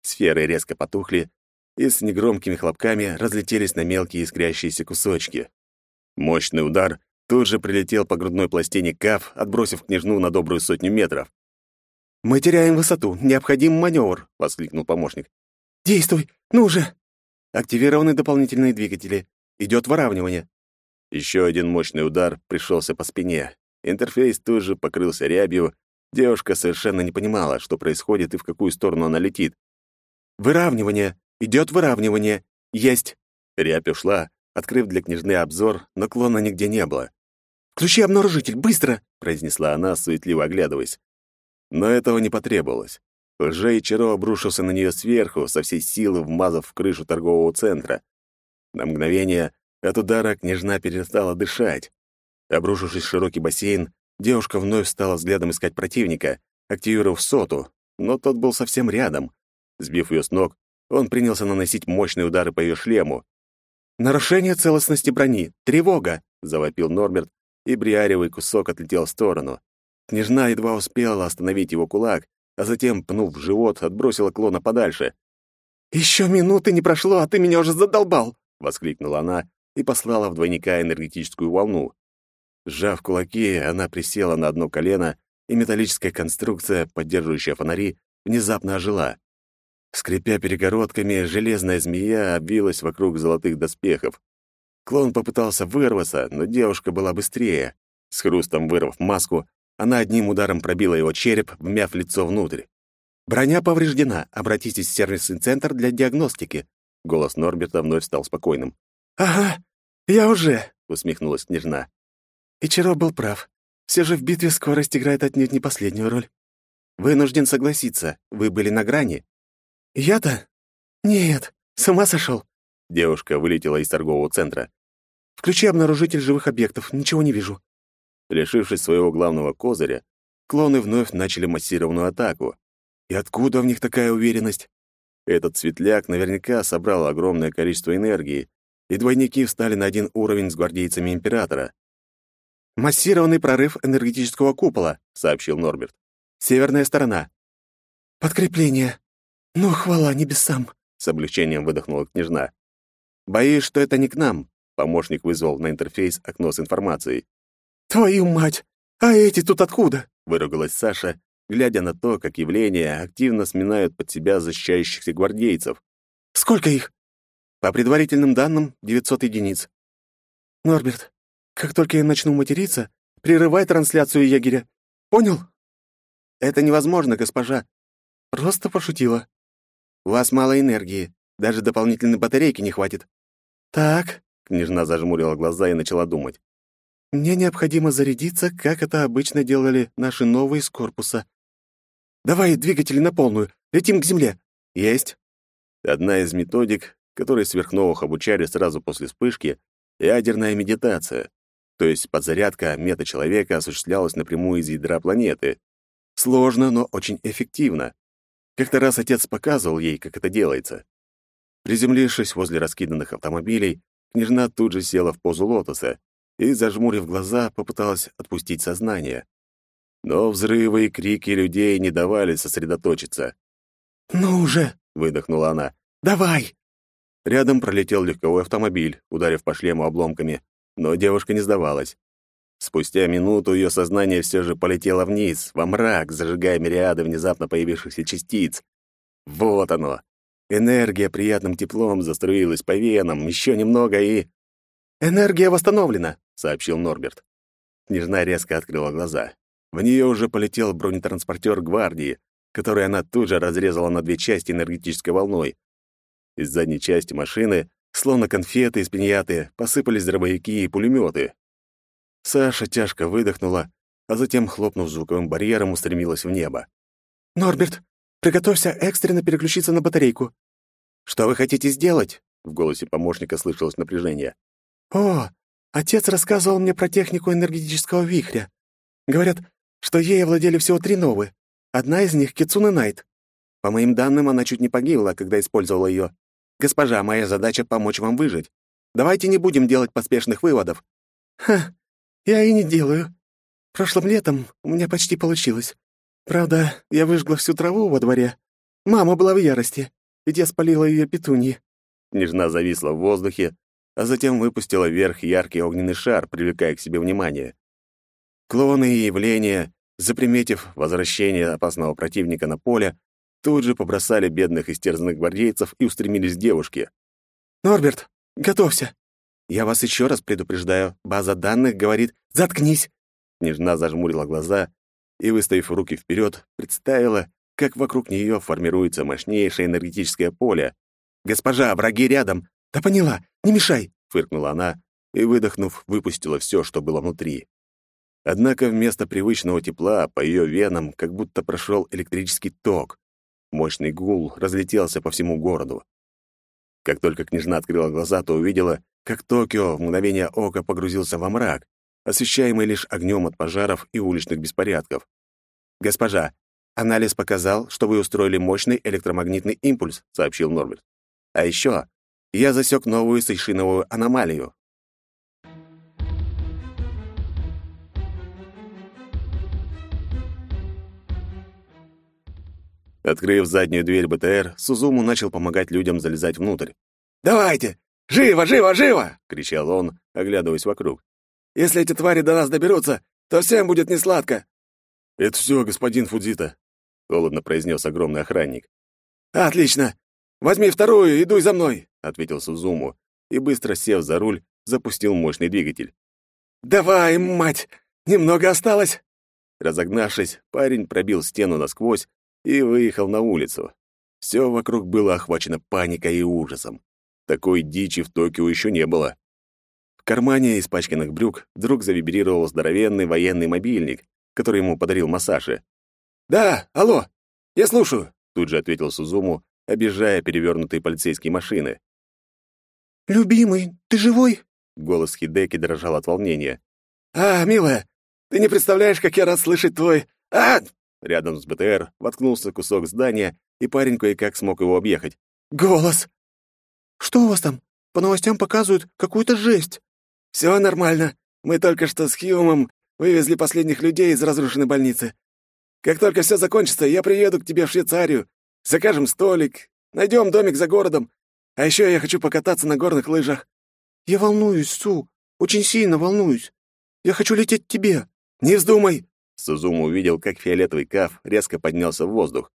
Сферы резко потухли и с негромкими хлопками разлетелись на мелкие искрящиеся кусочки. Мощный удар тут же прилетел по грудной пластине Каф, отбросив княжну на добрую сотню метров. «Мы теряем высоту. Необходим маневр», — воскликнул помощник. «Действуй! Ну же!» Активированы дополнительные двигатели. Идет выравнивание. Еще один мощный удар пришелся по спине. Интерфейс тут же покрылся рябью. Девушка совершенно не понимала, что происходит и в какую сторону она летит. «Выравнивание! Идет выравнивание! Есть!» Рябь ушла, открыв для княжны обзор, но клона нигде не было. «Включи обнаружитель, быстро!» — произнесла она, суетливо оглядываясь. Но этого не потребовалось. Лжей Чаро обрушился на нее сверху, со всей силы вмазав в крышу торгового центра. На мгновение от удара княжна перестала дышать. Обрушившись в широкий бассейн, девушка вновь стала взглядом искать противника, активировав соту, но тот был совсем рядом. Сбив ее с ног, он принялся наносить мощные удары по ее шлему. «Нарушение целостности брони! Тревога!» — завопил Норберт, и бриаревый кусок отлетел в сторону. Княжна едва успела остановить его кулак, а затем, пнув в живот, отбросила клона подальше. «Еще минуты не прошло, а ты меня уже задолбал!» — воскликнула она и послала в двойника энергетическую волну. Сжав кулаки, она присела на одно колено, и металлическая конструкция, поддерживающая фонари, внезапно ожила. Скрипя перегородками, железная змея обвилась вокруг золотых доспехов. Клон попытался вырваться, но девушка была быстрее. С хрустом вырвав маску, она одним ударом пробила его череп, вмяв лицо внутрь. «Броня повреждена. Обратитесь в сервисный центр для диагностики». Голос Норберта вновь стал спокойным. «Ага, я уже», — усмехнулась княжна. И Чаро был прав. Все же в битве скорость играет отнюдь не последнюю роль. Вынужден согласиться, вы были на грани. Я-то? Нет, с ума сошел. Девушка вылетела из торгового центра. Включи обнаружитель живых объектов, ничего не вижу. Лишившись своего главного козыря, клоны вновь начали массированную атаку. И откуда в них такая уверенность? Этот светляк наверняка собрал огромное количество энергии, и двойники встали на один уровень с гвардейцами императора. «Массированный прорыв энергетического купола», — сообщил Норберт. «Северная сторона». «Подкрепление. Ну, хвала небесам», — с облегчением выдохнула княжна. «Боюсь, что это не к нам», — помощник вызвал на интерфейс окно с информацией. «Твою мать! А эти тут откуда?» — выругалась Саша, глядя на то, как явления активно сминают под себя защищающихся гвардейцев. «Сколько их?» «По предварительным данным, 900 единиц». «Норберт, как только я начну материться, прерывай трансляцию егеря. Понял?» «Это невозможно, госпожа». «Просто пошутила». «У вас мало энергии. Даже дополнительной батарейки не хватит». «Так», — княжна зажмурила глаза и начала думать. Мне необходимо зарядиться, как это обычно делали наши новые из корпуса. Давай двигатели на полную, летим к земле. Есть. Одна из методик, которые сверхновых обучали сразу после вспышки, ядерная медитация. То есть подзарядка мета-человека осуществлялась напрямую из ядра планеты. Сложно, но очень эффективно. Как-то раз отец показывал ей, как это делается. Приземлившись возле раскиданных автомобилей, княжна тут же села в позу лотоса и, зажмурив глаза, попыталась отпустить сознание. Но взрывы и крики людей не давали сосредоточиться. «Ну уже!» — выдохнула она. «Давай!» Рядом пролетел легковой автомобиль, ударив по шлему обломками, но девушка не сдавалась. Спустя минуту ее сознание все же полетело вниз, во мрак, зажигая мириады внезапно появившихся частиц. Вот оно. Энергия приятным теплом заструилась по венам, еще немного и... «Энергия восстановлена», — сообщил Норберт. Княжна резко открыла глаза. В нее уже полетел бронетранспортер гвардии, который она тут же разрезала на две части энергетической волной. Из задней части машины, словно конфеты из пиньяты, посыпались дробовики и пулеметы. Саша тяжко выдохнула, а затем, хлопнув звуковым барьером, устремилась в небо. «Норберт, приготовься экстренно переключиться на батарейку». «Что вы хотите сделать?» — в голосе помощника слышалось напряжение. «О, отец рассказывал мне про технику энергетического вихря. Говорят, что ей овладели всего три новые. Одна из них — Кицуна Найт. По моим данным, она чуть не погибла, когда использовала ее. Госпожа, моя задача — помочь вам выжить. Давайте не будем делать поспешных выводов». «Ха, я и не делаю. Прошлым летом у меня почти получилось. Правда, я выжгла всю траву во дворе. Мама была в ярости, ведь я спалила ее петуньи». Княжна зависла в воздухе, а затем выпустила вверх яркий огненный шар, привлекая к себе внимание. Клоны и явления, заприметив возвращение опасного противника на поле, тут же побросали бедных истерзанных гвардейцев и устремились к девушке. «Норберт, готовься!» «Я вас еще раз предупреждаю, база данных говорит «Заткнись!» Княжна зажмурила глаза и, выставив руки вперед, представила, как вокруг нее формируется мощнейшее энергетическое поле. «Госпожа, враги рядом!» «Да поняла, не мешай!» — фыркнула она и, выдохнув, выпустила все, что было внутри. Однако вместо привычного тепла по ее венам как будто прошел электрический ток. Мощный гул разлетелся по всему городу. Как только княжна открыла глаза, то увидела, как Токио в мгновение ока погрузился во мрак, освещаемый лишь огнем от пожаров и уличных беспорядков. «Госпожа, анализ показал, что вы устроили мощный электромагнитный импульс», — сообщил Норберт. «А еще я засек новую сейшиновую аномалию. Открыв заднюю дверь БТР, Сузуму начал помогать людям залезать внутрь. «Давайте! Живо, живо, живо!» — кричал он, оглядываясь вокруг. «Если эти твари до нас доберутся, то всем будет несладко!» «Это все, господин Фудзита», — холодно произнес огромный охранник. «Отлично! Возьми вторую и дуй за мной!» — ответил Сузуму, и, быстро сев за руль, запустил мощный двигатель. «Давай, мать! Немного осталось!» Разогнавшись, парень пробил стену насквозь и выехал на улицу. Все вокруг было охвачено паникой и ужасом. Такой дичи в Токио еще не было. В кармане испачканных брюк вдруг завибрировал здоровенный военный мобильник, который ему подарил Масаши. «Да, алло, я слушаю», — тут же ответил Сузуму, обижая перевернутые полицейские машины. «Любимый, ты живой?» Голос Хидеки дрожал от волнения. «А, милая, ты не представляешь, как я рад слышать твой... А!» Рядом с БТР воткнулся кусок здания, и парень кое-как смог его объехать. «Голос!» «Что у вас там? По новостям показывают какую-то жесть». «Все нормально. Мы только что с Хьюмом вывезли последних людей из разрушенной больницы. Как только все закончится, я приеду к тебе в Швейцарию. Закажем столик, найдем домик за городом. А еще я хочу покататься на горных лыжах». «Я волнуюсь, Су. Очень сильно волнуюсь. Я хочу лететь к тебе». «Не вздумай. Сузума увидел, как фиолетовый каф резко поднялся в воздух.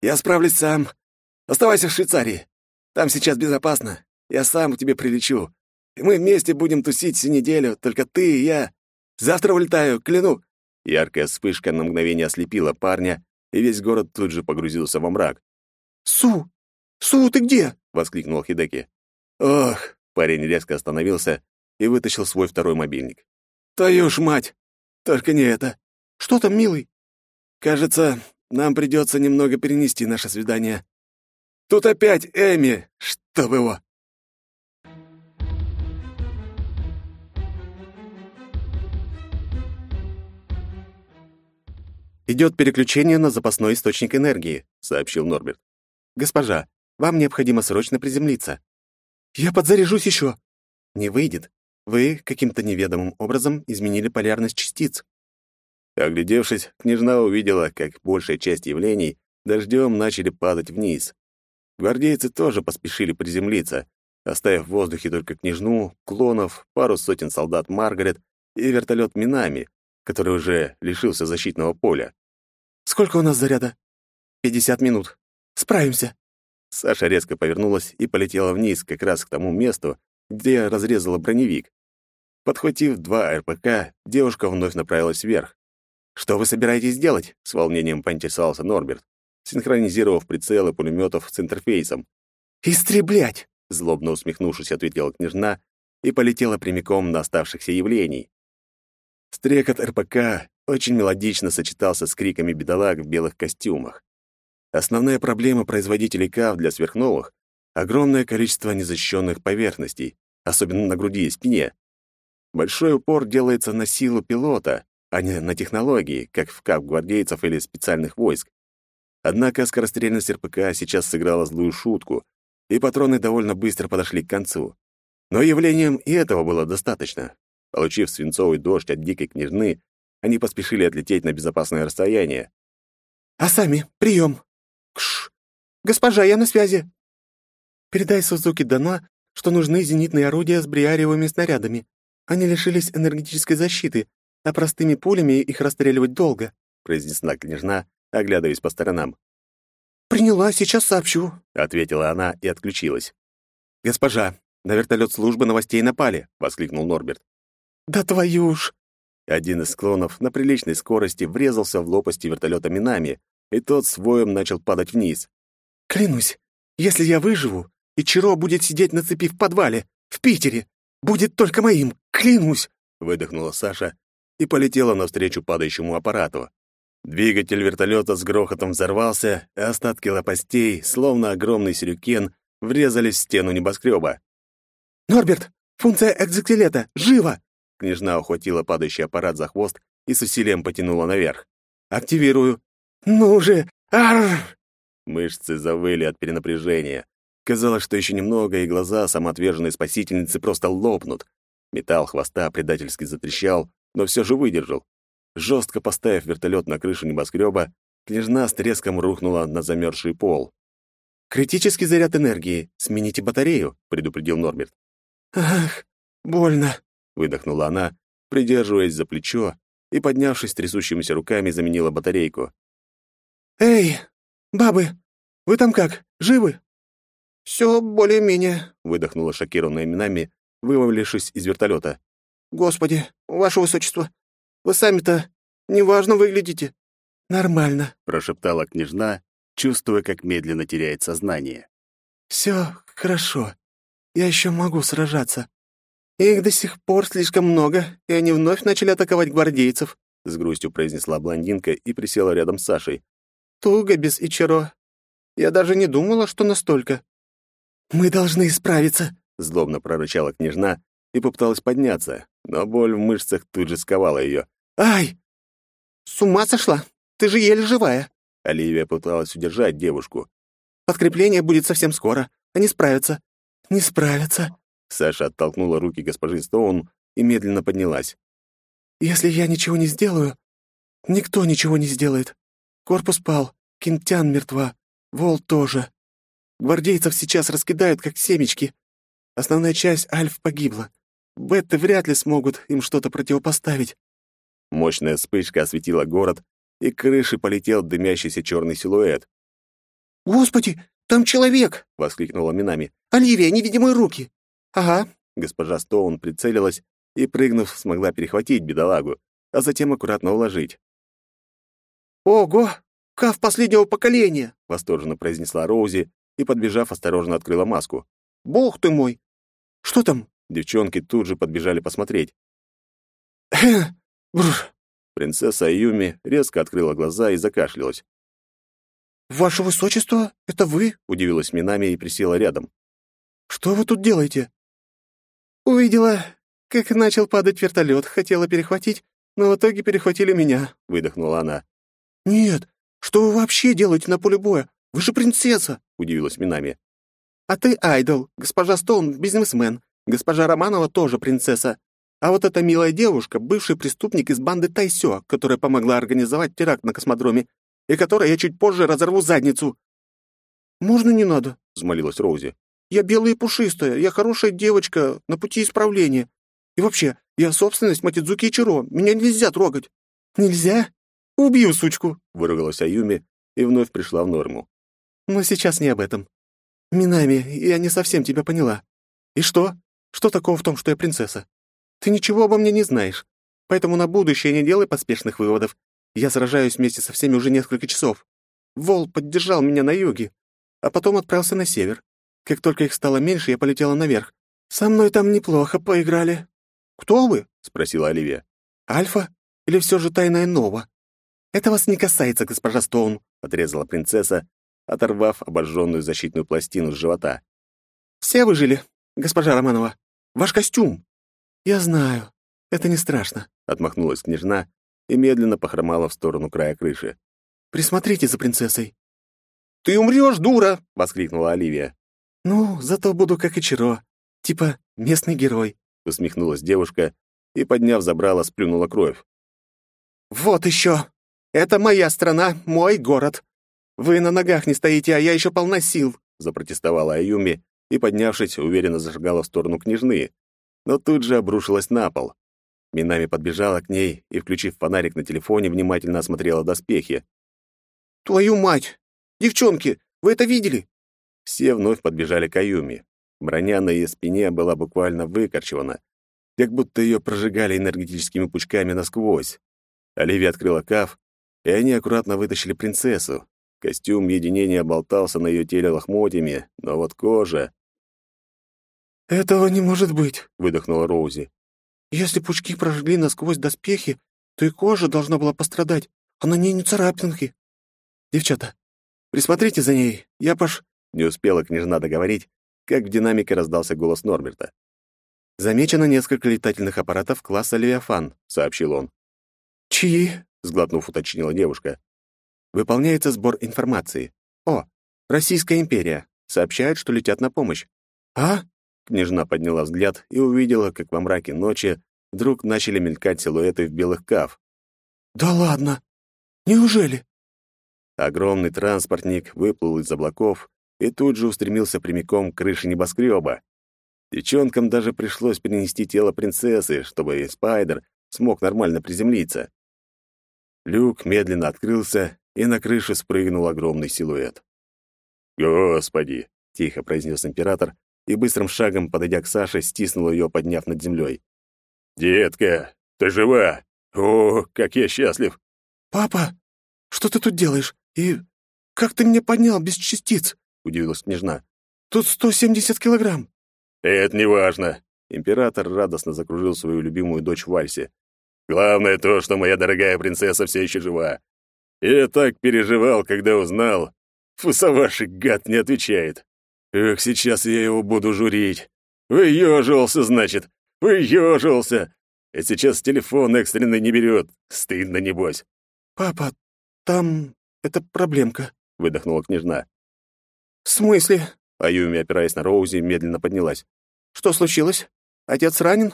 «Я справлюсь сам. Оставайся в Швейцарии. Там сейчас безопасно. Я сам к тебе прилечу. И мы вместе будем тусить всю неделю, только ты и я. Завтра улетаю, кляну». Яркая вспышка на мгновение ослепила парня, и весь город тут же погрузился во мрак. «Су! Су, ты где?» — воскликнул Хидеки. «Ох!» — парень резко остановился и вытащил свой второй мобильник. «Твою ж мать! Только не это!» Что там, милый?» «Кажется, нам придется немного перенести наше свидание». «Тут опять Эми! Чтоб его!» «Идет переключение на запасной источник энергии», — сообщил Норберт. «Госпожа, вам необходимо срочно приземлиться». «Я подзаряжусь еще». «Не выйдет. Вы каким-то неведомым образом изменили полярность частиц. Оглядевшись, княжна увидела, как большая часть явлений дождем начали падать вниз. Гвардейцы тоже поспешили приземлиться, оставив в воздухе только княжну, клонов, пару сотен солдат Маргарет и вертолет Минами, который уже лишился защитного поля. «Сколько у нас заряда?» «Пятьдесят минут. Справимся». Саша резко повернулась и полетела вниз, как раз к тому месту, где разрезала броневик. Подхватив два РПК, девушка вновь направилась вверх. «Что вы собираетесь делать?» — с волнением поинтересовался Норберт, синхронизировав прицелы пулеметов с интерфейсом. «Истреблять!» — злобно усмехнувшись, ответила княжна и полетела прямиком на оставшихся явлений. Стрекот РПК очень мелодично сочетался с криками бедолаг в белых костюмах. Основная проблема производителей КАВ для сверхновых — огромное количество незащищенных поверхностей, особенно на груди и спине. Большой упор делается на силу пилота, а не на технологии, как в КАВ гвардейцев или специальных войск. Однако скорострельность РПК сейчас сыграла злую шутку, и патроны довольно быстро подошли к концу. Но явлением и этого было достаточно. Получив свинцовый дождь от дикой княжны, они поспешили отлететь на безопасное расстояние. «А сами, прием!» «Кш! Госпожа, я на связи!» «Передай Сузуки Дана, что нужны зенитные орудия с бриариевыми снарядами. Они лишились энергетической защиты, а простыми пулями их расстреливать долго», — произнесла княжна, оглядываясь по сторонам. «Приняла, сейчас сообщу», — ответила она и отключилась. «Госпожа, на вертолет службы новостей напали», — воскликнул Норберт. «Да твою ж!» Один из склонов на приличной скорости врезался в лопасти вертолета Минами, и тот с воем начал падать вниз. «Клянусь, если я выживу, и Чиро будет сидеть на цепи в подвале, в Питере, будет только моим, клянусь!» выдохнула Саша и полетела навстречу падающему аппарату. Двигатель вертолета с грохотом взорвался, а остатки лопастей, словно огромный сюрюкен, врезались в стену небоскреба. «Норберт, функция экзоскелета, живо!» Княжна ухватила падающий аппарат за хвост и с усилием потянула наверх. «Активирую». «Ну же! Арр!» Мышцы завыли от перенапряжения. Казалось, что еще немного, и глаза самоотверженной спасительницы просто лопнут. Металл хвоста предательски затрещал, но все же выдержал. Жестко поставив вертолет на крышу небоскреба, княжна с треском рухнула на замерзший пол. «Критический заряд энергии. Смените батарею», — предупредил Норберт. «Ах, больно», выдохнула она, придерживаясь за плечо и, поднявшись трясущимися руками, заменила батарейку. «Эй, бабы, вы там как, живы?» «Все более-менее», — выдохнула шокированная именами, вывалившись из вертолета. «Господи, ваше высочество, вы сами-то неважно выглядите». «Нормально», — прошептала княжна, чувствуя, как медленно теряет сознание. «Все хорошо. Я еще могу сражаться. «Их до сих пор слишком много, и они вновь начали атаковать гвардейцев», — с грустью произнесла блондинка и присела рядом с Сашей. «Туго без Ичаро. Я даже не думала, что настолько». «Мы должны справиться», — злобно прорычала княжна и попыталась подняться, но боль в мышцах тут же сковала ее. «Ай! С ума сошла! Ты же еле живая!» Оливия пыталась удержать девушку. «Подкрепление будет совсем скоро. Они справятся». «Не справятся», Саша оттолкнула руки госпожи Стоун и медленно поднялась. «Если я ничего не сделаю, никто ничего не сделает. Корпус пал, Кинтян мертва, Вол тоже. Гвардейцев сейчас раскидают, как семечки. Основная часть Альф погибла. Бетты вряд ли смогут им что-то противопоставить». Мощная вспышка осветила город, и к крыше полетел дымящийся черный силуэт. «Господи, там человек!» — воскликнула Минами. «Оливия, невидимые руки!» «Ага», — госпожа Стоун прицелилась и, прыгнув, смогла перехватить бедолагу, а затем аккуратно уложить. «Ого! Кав последнего поколения!» — восторженно произнесла Роузи и, подбежав, осторожно открыла маску. «Бог ты мой! Что там?» Девчонки тут же подбежали посмотреть. Принцесса Аюми резко открыла глаза и закашлялась. «Ваше высочество, это вы?» — удивилась Минами и присела рядом. «Что вы тут делаете?» «Увидела, как начал падать вертолет, хотела перехватить, но в итоге перехватили меня», — выдохнула она. «Нет, что вы вообще делаете на поле боя? Вы же принцесса!» — удивилась Минами. «А ты айдол, госпожа Стоун — бизнесмен, госпожа Романова тоже принцесса, а вот эта милая девушка — бывший преступник из банды Тайсё, которая помогла организовать теракт на космодроме, и которой я чуть позже разорву задницу». «Можно не надо?» — взмолилась Роузи. «Я белая и пушистая, я хорошая девочка на пути исправления. И вообще, я собственность Матидзуки Ичиро, меня нельзя трогать». «Нельзя? Убью сучку!» — выругалась Аюми и вновь пришла в норму. «Но сейчас не об этом. Минами, я не совсем тебя поняла. И что? Что такого в том, что я принцесса? Ты ничего обо мне не знаешь, поэтому на будущее не делай поспешных выводов. Я сражаюсь вместе со всеми уже несколько часов. Вол поддержал меня на юге, а потом отправился на север. Как только их стало меньше, я полетела наверх. Со мной там неплохо поиграли. «Кто вы?» — спросила Оливия. «Альфа? Или все же тайная Нова?» «Это вас не касается, госпожа Стоун», — отрезала принцесса, оторвав обожженную защитную пластину с живота. «Все выжили, госпожа Романова. Ваш костюм. «Я знаю. Это не страшно», — отмахнулась княжна и медленно похромала в сторону края крыши. «Присмотрите за принцессой». «Ты умрешь, дура!» — воскликнула Оливия. «Ну, зато буду как и Чиро. Типа местный герой», — усмехнулась девушка и, подняв забрала, сплюнула кровь. «Вот еще! Это моя страна, мой город. Вы на ногах не стоите, а я еще полна сил», — запротестовала Аюми и, поднявшись, уверенно зажигала в сторону княжны, но тут же обрушилась на пол. Минами подбежала к ней и, включив фонарик на телефоне, внимательно осмотрела доспехи. «Твою мать! Девчонки, вы это видели?» Все вновь подбежали к Аюми. Броня на ее спине была буквально выкорчевана, как будто ее прожигали энергетическими пучками насквозь. Оливия открыла каф, и они аккуратно вытащили принцессу. Костюм единения болтался на ее теле лохмотьями, но вот кожа... «Этого не может быть», — выдохнула Роузи. «Если пучки прожгли насквозь доспехи, то и кожа должна была пострадать, а на ней не царапинки. Девчата, присмотрите за ней, я пош...» Не успела княжна договорить, как в динамике раздался голос Норберта. «Замечено несколько летательных аппаратов класса «Левиафан», — сообщил он. «Чьи?» — сглотнув, уточнила девушка. «Выполняется сбор информации. О, Российская империя. Сообщают, что летят на помощь. А? Княжна подняла взгляд и увидела, как во мраке ночи вдруг начали мелькать силуэты в белых каф. «Да ладно! Неужели?» Огромный транспортник выплыл из облаков и тут же устремился прямиком к крыше небоскреба. Девчонкам даже пришлось перенести тело принцессы, чтобы Спайдер смог нормально приземлиться. Люк медленно открылся, и на крышу спрыгнул огромный силуэт. «Господи!» — тихо произнес император и быстрым шагом, подойдя к Саше, стиснул ее, подняв над землей. «Детка, ты жива? О, как я счастлив!» «Папа, что ты тут делаешь? И как ты меня поднял без частиц?» — удивилась княжна. «Тут сто семьдесят килограмм». «Это не важно». Император радостно закружил свою любимую дочь в вальсе. «Главное то, что моя дорогая принцесса все еще жива. Я так переживал, когда узнал. Фусаваший гад не отвечает. Эх, сейчас я его буду журить. Выеживался, значит, выеживался. И сейчас телефон экстренный не берет. Стыдно, небось. «Папа, там... это проблемка», — выдохнула княжна. «В смысле?» — Аюми, опираясь на Роузи, медленно поднялась. «Что случилось? Отец ранен?»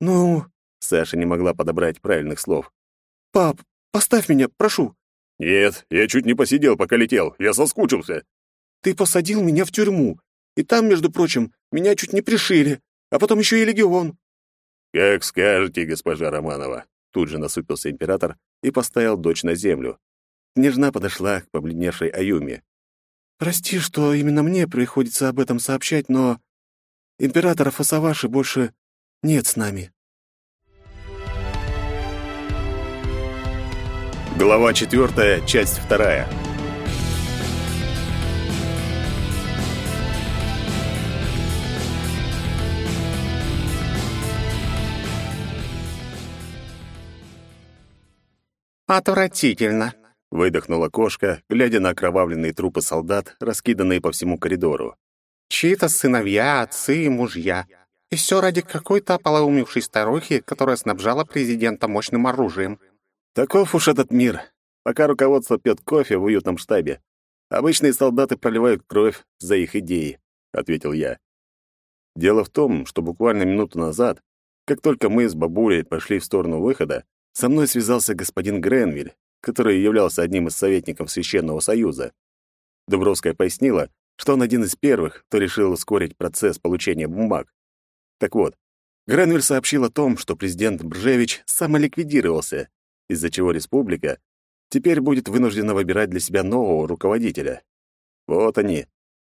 «Ну...» — Саша не могла подобрать правильных слов. «Пап, поставь меня, прошу». «Нет, я чуть не посидел, пока летел. Я соскучился». Ты посадил меня в тюрьму, и там, между прочим, меня чуть не пришили, а потом еще и легион». «Как скажете, госпожа Романова», — тут же насупился император и поставил дочь на землю. Княжна подошла к побледневшей Аюме. «Прости, что именно мне приходится об этом сообщать, но императора Фасаваши больше нет с нами». Глава четвертая, часть вторая. «Отвратительно!» — выдохнула кошка, глядя на окровавленные трупы солдат, раскиданные по всему коридору. «Чьи-то сыновья, отцы и мужья. И все ради какой-то ополоумевшей старухи, которая снабжала президента мощным оружием». «Таков уж этот мир. пока руководство пьет кофе в уютном штабе. Обычные солдаты проливают кровь за их идеи, ответил я. Дело в том, что буквально минуту назад, как только мы с бабулей пошли в сторону выхода, со мной связался господин Гренвиль, который являлся одним из советников Священного Союза. Дубровская пояснила, что он один из первых, кто решил ускорить процесс получения бумаг. Так вот, Гренвиль сообщил о том, что президент Бржевич самоликвидировался, из-за чего республика теперь будет вынуждена выбирать для себя нового руководителя. Вот они,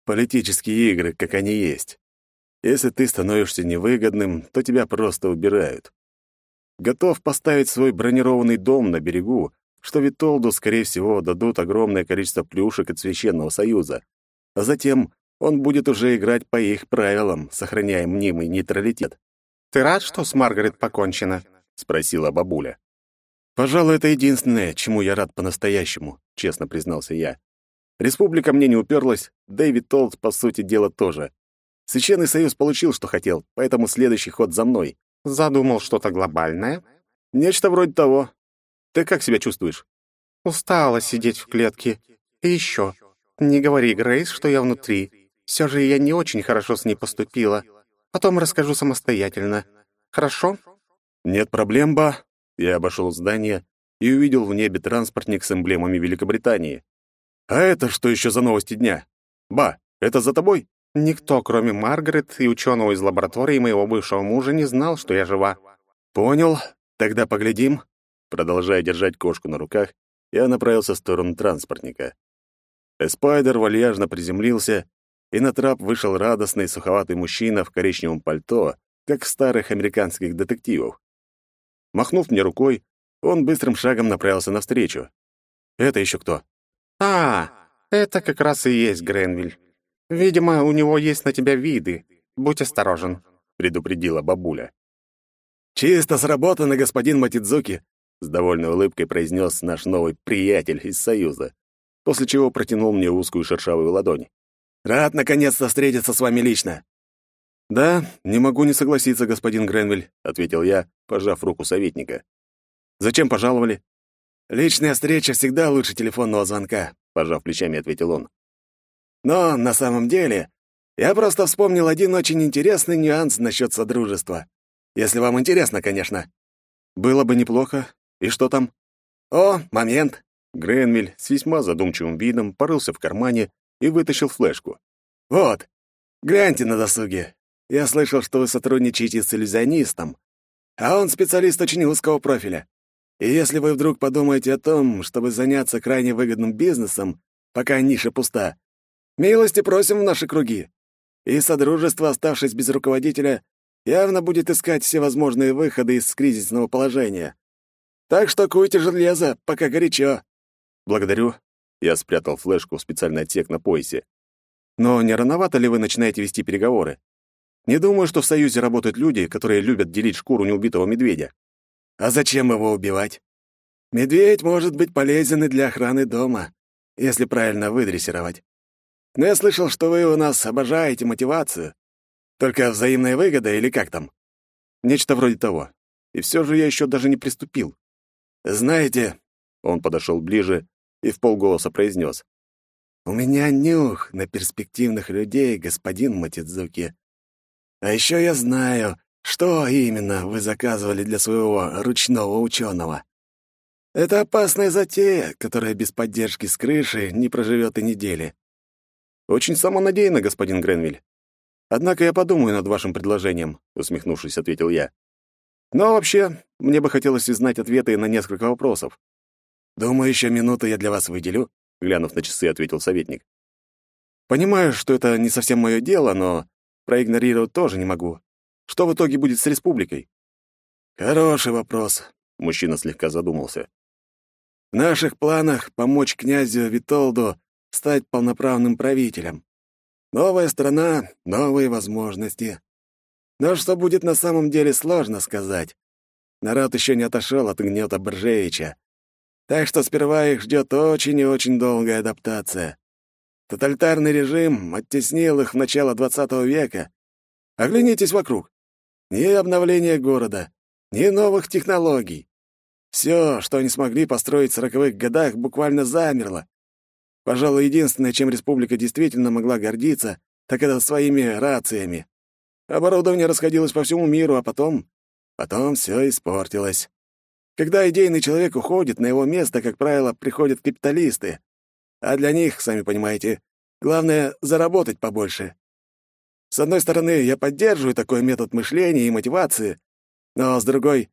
политические игры, как они есть. Если ты становишься невыгодным, то тебя просто убирают. Готов поставить свой бронированный дом на берегу, что Витолду, скорее всего, дадут огромное количество плюшек от Священного Союза, а затем он будет уже играть по их правилам, сохраняя мнимый нейтралитет. «Ты рад, что с Маргарет покончено?» — спросила бабуля. «Пожалуй, это единственное, чему я рад по-настоящему», — честно признался я. Республика мне не уперлась, Дэвид Толт, по сути дела, тоже. Священный Союз получил, что хотел, поэтому следующий ход за мной. Задумал что-то глобальное? Нечто вроде того. Ты как себя чувствуешь? Устала сидеть в клетке. И еще. Не говори, Грейс, что я внутри. Все же я не очень хорошо с ней поступила. Потом расскажу самостоятельно. Хорошо? Нет проблем, ба. Я обошел здание и увидел в небе транспортник с эмблемами Великобритании. А это что еще за новости дня? Ба, это за тобой? Никто, кроме Маргарет и ученого из лаборатории моего бывшего мужа, не знал, что я жива. Понял. Тогда поглядим. Продолжая держать кошку на руках, я направился в сторону транспортника. Эспайдер вальяжно приземлился, и на трап вышел радостный суховатый мужчина в коричневом пальто, как старых американских детективов. Махнув мне рукой, он быстрым шагом направился навстречу. «Это еще кто?» «А, это как раз и есть Гренвиль. Видимо, у него есть на тебя виды. Будь осторожен», — предупредила бабуля. «Чисто сработано, господин Матидзуки», — с довольной улыбкой произнес наш новый приятель из Союза, после чего протянул мне узкую шершавую ладонь. «Рад наконец-то встретиться с вами лично». «Да, не могу не согласиться, господин Гренвиль», — ответил я, пожав руку советника. «Зачем пожаловали?» «Личная встреча всегда лучше телефонного звонка», — пожав плечами, ответил он. «Но на самом деле я просто вспомнил один очень интересный нюанс насчет содружества. Если вам интересно, конечно». «Было бы неплохо. И что там?» «О, момент!» Гренвиль с весьма задумчивым видом порылся в кармане и вытащил флешку. «Вот, гляньте на досуге. Я слышал, что вы сотрудничаете с иллюзионистом, а он специалист очень узкого профиля. И если вы вдруг подумаете о том, чтобы заняться крайне выгодным бизнесом, пока ниша пуста, милости просим в наши круги. И Содружество, оставшись без руководителя, явно будет искать все возможные выходы из кризисного положения. Так что куйте железо, пока горячо. Благодарю. Я спрятал флешку в специальный отсек на поясе. Но не рановато ли вы начинаете вести переговоры? Не думаю, что в Союзе работают люди, которые любят делить шкуру неубитого медведя. А зачем его убивать? Медведь может быть полезен и для охраны дома, если правильно выдрессировать. Но я слышал, что вы у нас обожаете мотивацию. Только взаимная выгода или как там? Нечто вроде того. И все же я еще даже не приступил. Знаете, он подошел ближе и в полголоса произнес. «У меня нюх на перспективных людей, господин Матидзуки. А еще я знаю, что именно вы заказывали для своего ручного ученого. Это опасная затея, которая без поддержки с крыши не проживет и недели. Очень самонадеянно, господин Гренвиль. Однако я подумаю над вашим предложением, усмехнувшись, ответил я. Но вообще, мне бы хотелось узнать ответы на несколько вопросов. Думаю, еще минуту я для вас выделю, глянув на часы, ответил советник. Понимаю, что это не совсем мое дело, но Проигнорировать тоже не могу. Что в итоге будет с республикой? Хороший вопрос, мужчина слегка задумался. В наших планах помочь князю Витолду стать полноправным правителем. Новая страна, новые возможности. Но что будет на самом деле, сложно сказать. Народ еще не отошел от гнета Бржевича. Так что сперва их ждет очень и очень долгая адаптация. Тоталитарный режим оттеснил их в начало XX века. Оглянитесь вокруг. Ни обновления города, ни новых технологий. Все, что они смогли построить в сороковых годах, буквально замерло. Пожалуй, единственное, чем республика действительно могла гордиться, так это своими рациями. Оборудование расходилось по всему миру, а потом... Потом все испортилось. Когда идейный человек уходит, на его место, как правило, приходят капиталисты. А для них, сами понимаете, главное — заработать побольше. С одной стороны, я поддерживаю такой метод мышления и мотивации, но с другой,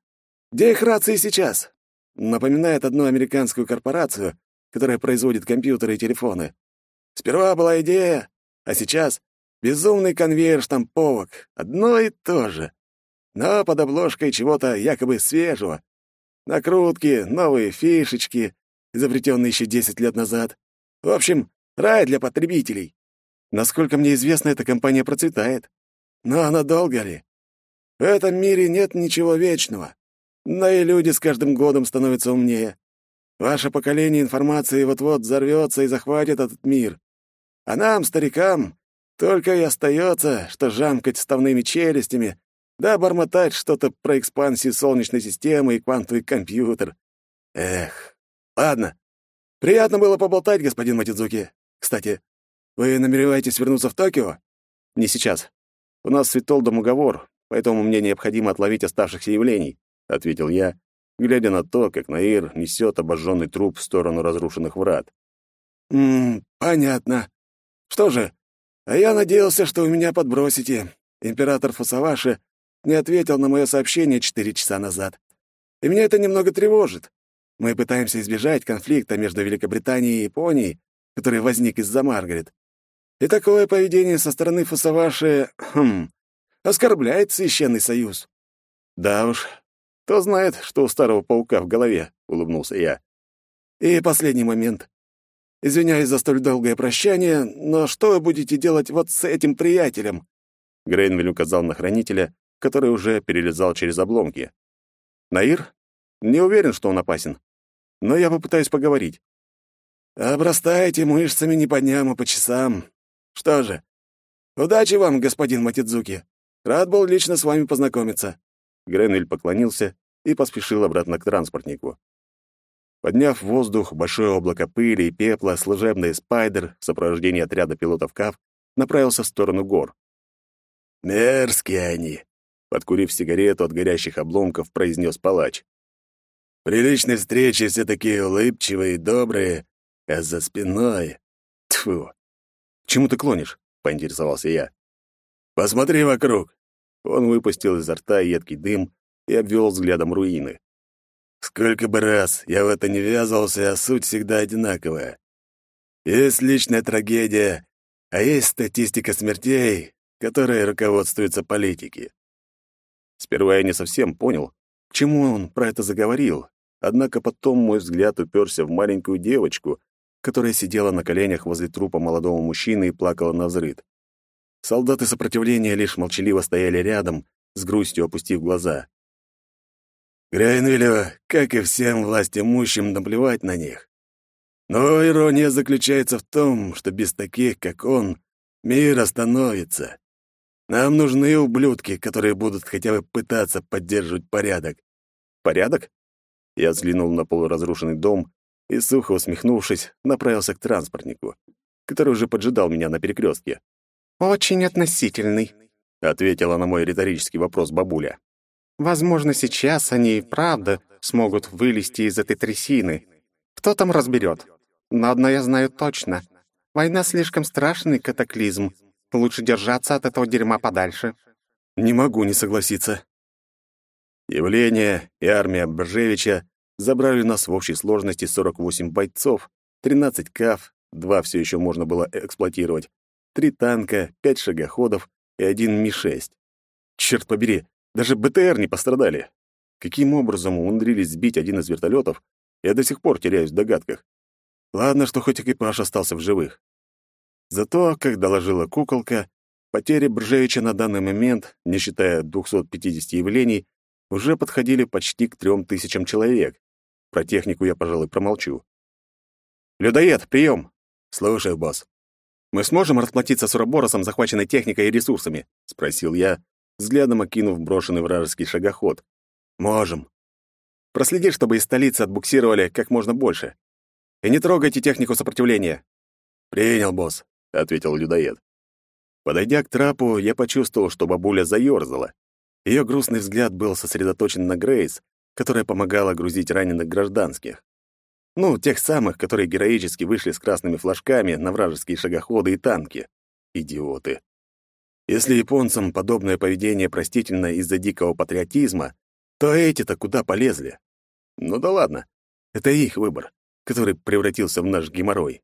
где их рации сейчас? Напоминает одну американскую корпорацию, которая производит компьютеры и телефоны. Сперва была идея, а сейчас безумный конвейер штамповок. Одно и то же. Но под обложкой чего-то якобы свежего. Накрутки, новые фишечки, изобретенные еще 10 лет назад. В общем, рай для потребителей. Насколько мне известно, эта компания процветает. Но надолго ли? В этом мире нет ничего вечного. Да и люди с каждым годом становятся умнее. Ваше поколение информации вот-вот взорвется и захватит этот мир. А нам, старикам, только и остается, что жамкать ставными челюстями, да бормотать что-то про экспансию Солнечной системы и квантовый компьютер. Эх, ладно. Приятно было поболтать, господин Матидзуки. Кстати, вы намереваетесь вернуться в Токио? Не сейчас. У нас с Витолдом уговор, поэтому мне необходимо отловить оставшихся явлений, ответил я глядя на то, как Наир несет обожженный труп в сторону разрушенных врат. «Ммм, понятно. Что же, а я надеялся, что вы меня подбросите. Император Фусаваши не ответил на мое сообщение четыре часа назад. И меня это немного тревожит. Мы пытаемся избежать конфликта между Великобританией и Японией, который возник из-за Маргарет. И такое поведение со стороны Фусаваши, хм, оскорбляет Священный Союз. Да уж, кто знает, что у старого паука в голове, улыбнулся я. И последний момент. Извиняюсь за столь долгое прощание, но что вы будете делать вот с этим приятелем? Грейнвель указал на хранителя, который уже перелезал через обломки. Наир? Не уверен, что он опасен. Но я попытаюсь поговорить. Обрастаете мышцами не по дням, а по часам. Что же, удачи вам, господин Матидзуки. Рад был лично с вами познакомиться. Гренвиль поклонился и поспешил обратно к транспортнику. Подняв в воздух большое облако пыли и пепла, служебный «Спайдер» в сопровождении отряда пилотов КАФ направился в сторону гор. «Мерзкие они!» — подкурив сигарету от горящих обломков, произнес палач. «При личной встрече все такие улыбчивые и добрые, а за спиной... Тьфу!» «К чему ты клонишь?» — поинтересовался я. «Посмотри вокруг!» Он выпустил изо рта едкий дым и обвел взглядом руины. Сколько бы раз я в это не ввязывался, а суть всегда одинаковая. Есть личная трагедия, а есть статистика смертей, которой руководствуются политики. Сперва я не совсем понял, к чему он про это заговорил, однако потом мой взгляд уперся в маленькую девочку, которая сидела на коленях возле трупа молодого мужчины и плакала на взрыд. Солдаты сопротивления лишь молчаливо стояли рядом, с грустью опустив глаза. Грейнвиллю, как и всем властимущим, наплевать на них. Но ирония заключается в том, что без таких, как он, мир остановится. Нам нужны ублюдки, которые будут хотя бы пытаться поддерживать порядок. Порядок? Я взглянул на полуразрушенный дом и, сухо усмехнувшись, направился к транспортнику, который уже поджидал меня на перекрестке. «Очень относительный», — ответила на мой риторический вопрос бабуля. Возможно, сейчас они и правда смогут вылезти из этой трясины. Кто там разберет? Но одно я знаю точно. Война слишком страшный катаклизм. Лучше держаться от этого дерьма подальше. Не могу не согласиться. Явление и армия Бржевича забрали нас в общей сложности 48 бойцов, 13 КАФ, два все еще можно было эксплуатировать, три танка, пять шагоходов и один Ми-6. Черт побери, даже БТР не пострадали. Каким образом умудрились сбить один из вертолетов, я до сих пор теряюсь в догадках. Ладно, что хоть экипаж остался в живых. Зато, как доложила куколка, потери Бржевича на данный момент, не считая 250 явлений, уже подходили почти к трем тысячам человек. Про технику я, пожалуй, промолчу. «Людоед, прием!» «Слушаю, босс». «Мы сможем расплатиться с Уроборосом захваченной техникой и ресурсами?» — спросил я, взглядом окинув брошенный вражеский шагоход. «Можем». Проследи, чтобы из столицы отбуксировали как можно больше. И не трогайте технику сопротивления». «Принял, босс», — ответил людоед. Подойдя к трапу, я почувствовал, что бабуля заёрзала. Ее грустный взгляд был сосредоточен на Грейс, которая помогала грузить раненых гражданских. Ну, тех самых, которые героически вышли с красными флажками на вражеские шагоходы и танки. Идиоты. Если японцам подобное поведение простительно из-за дикого патриотизма, то эти-то куда полезли? Ну да ладно, это их выбор, который превратился в наш геморрой.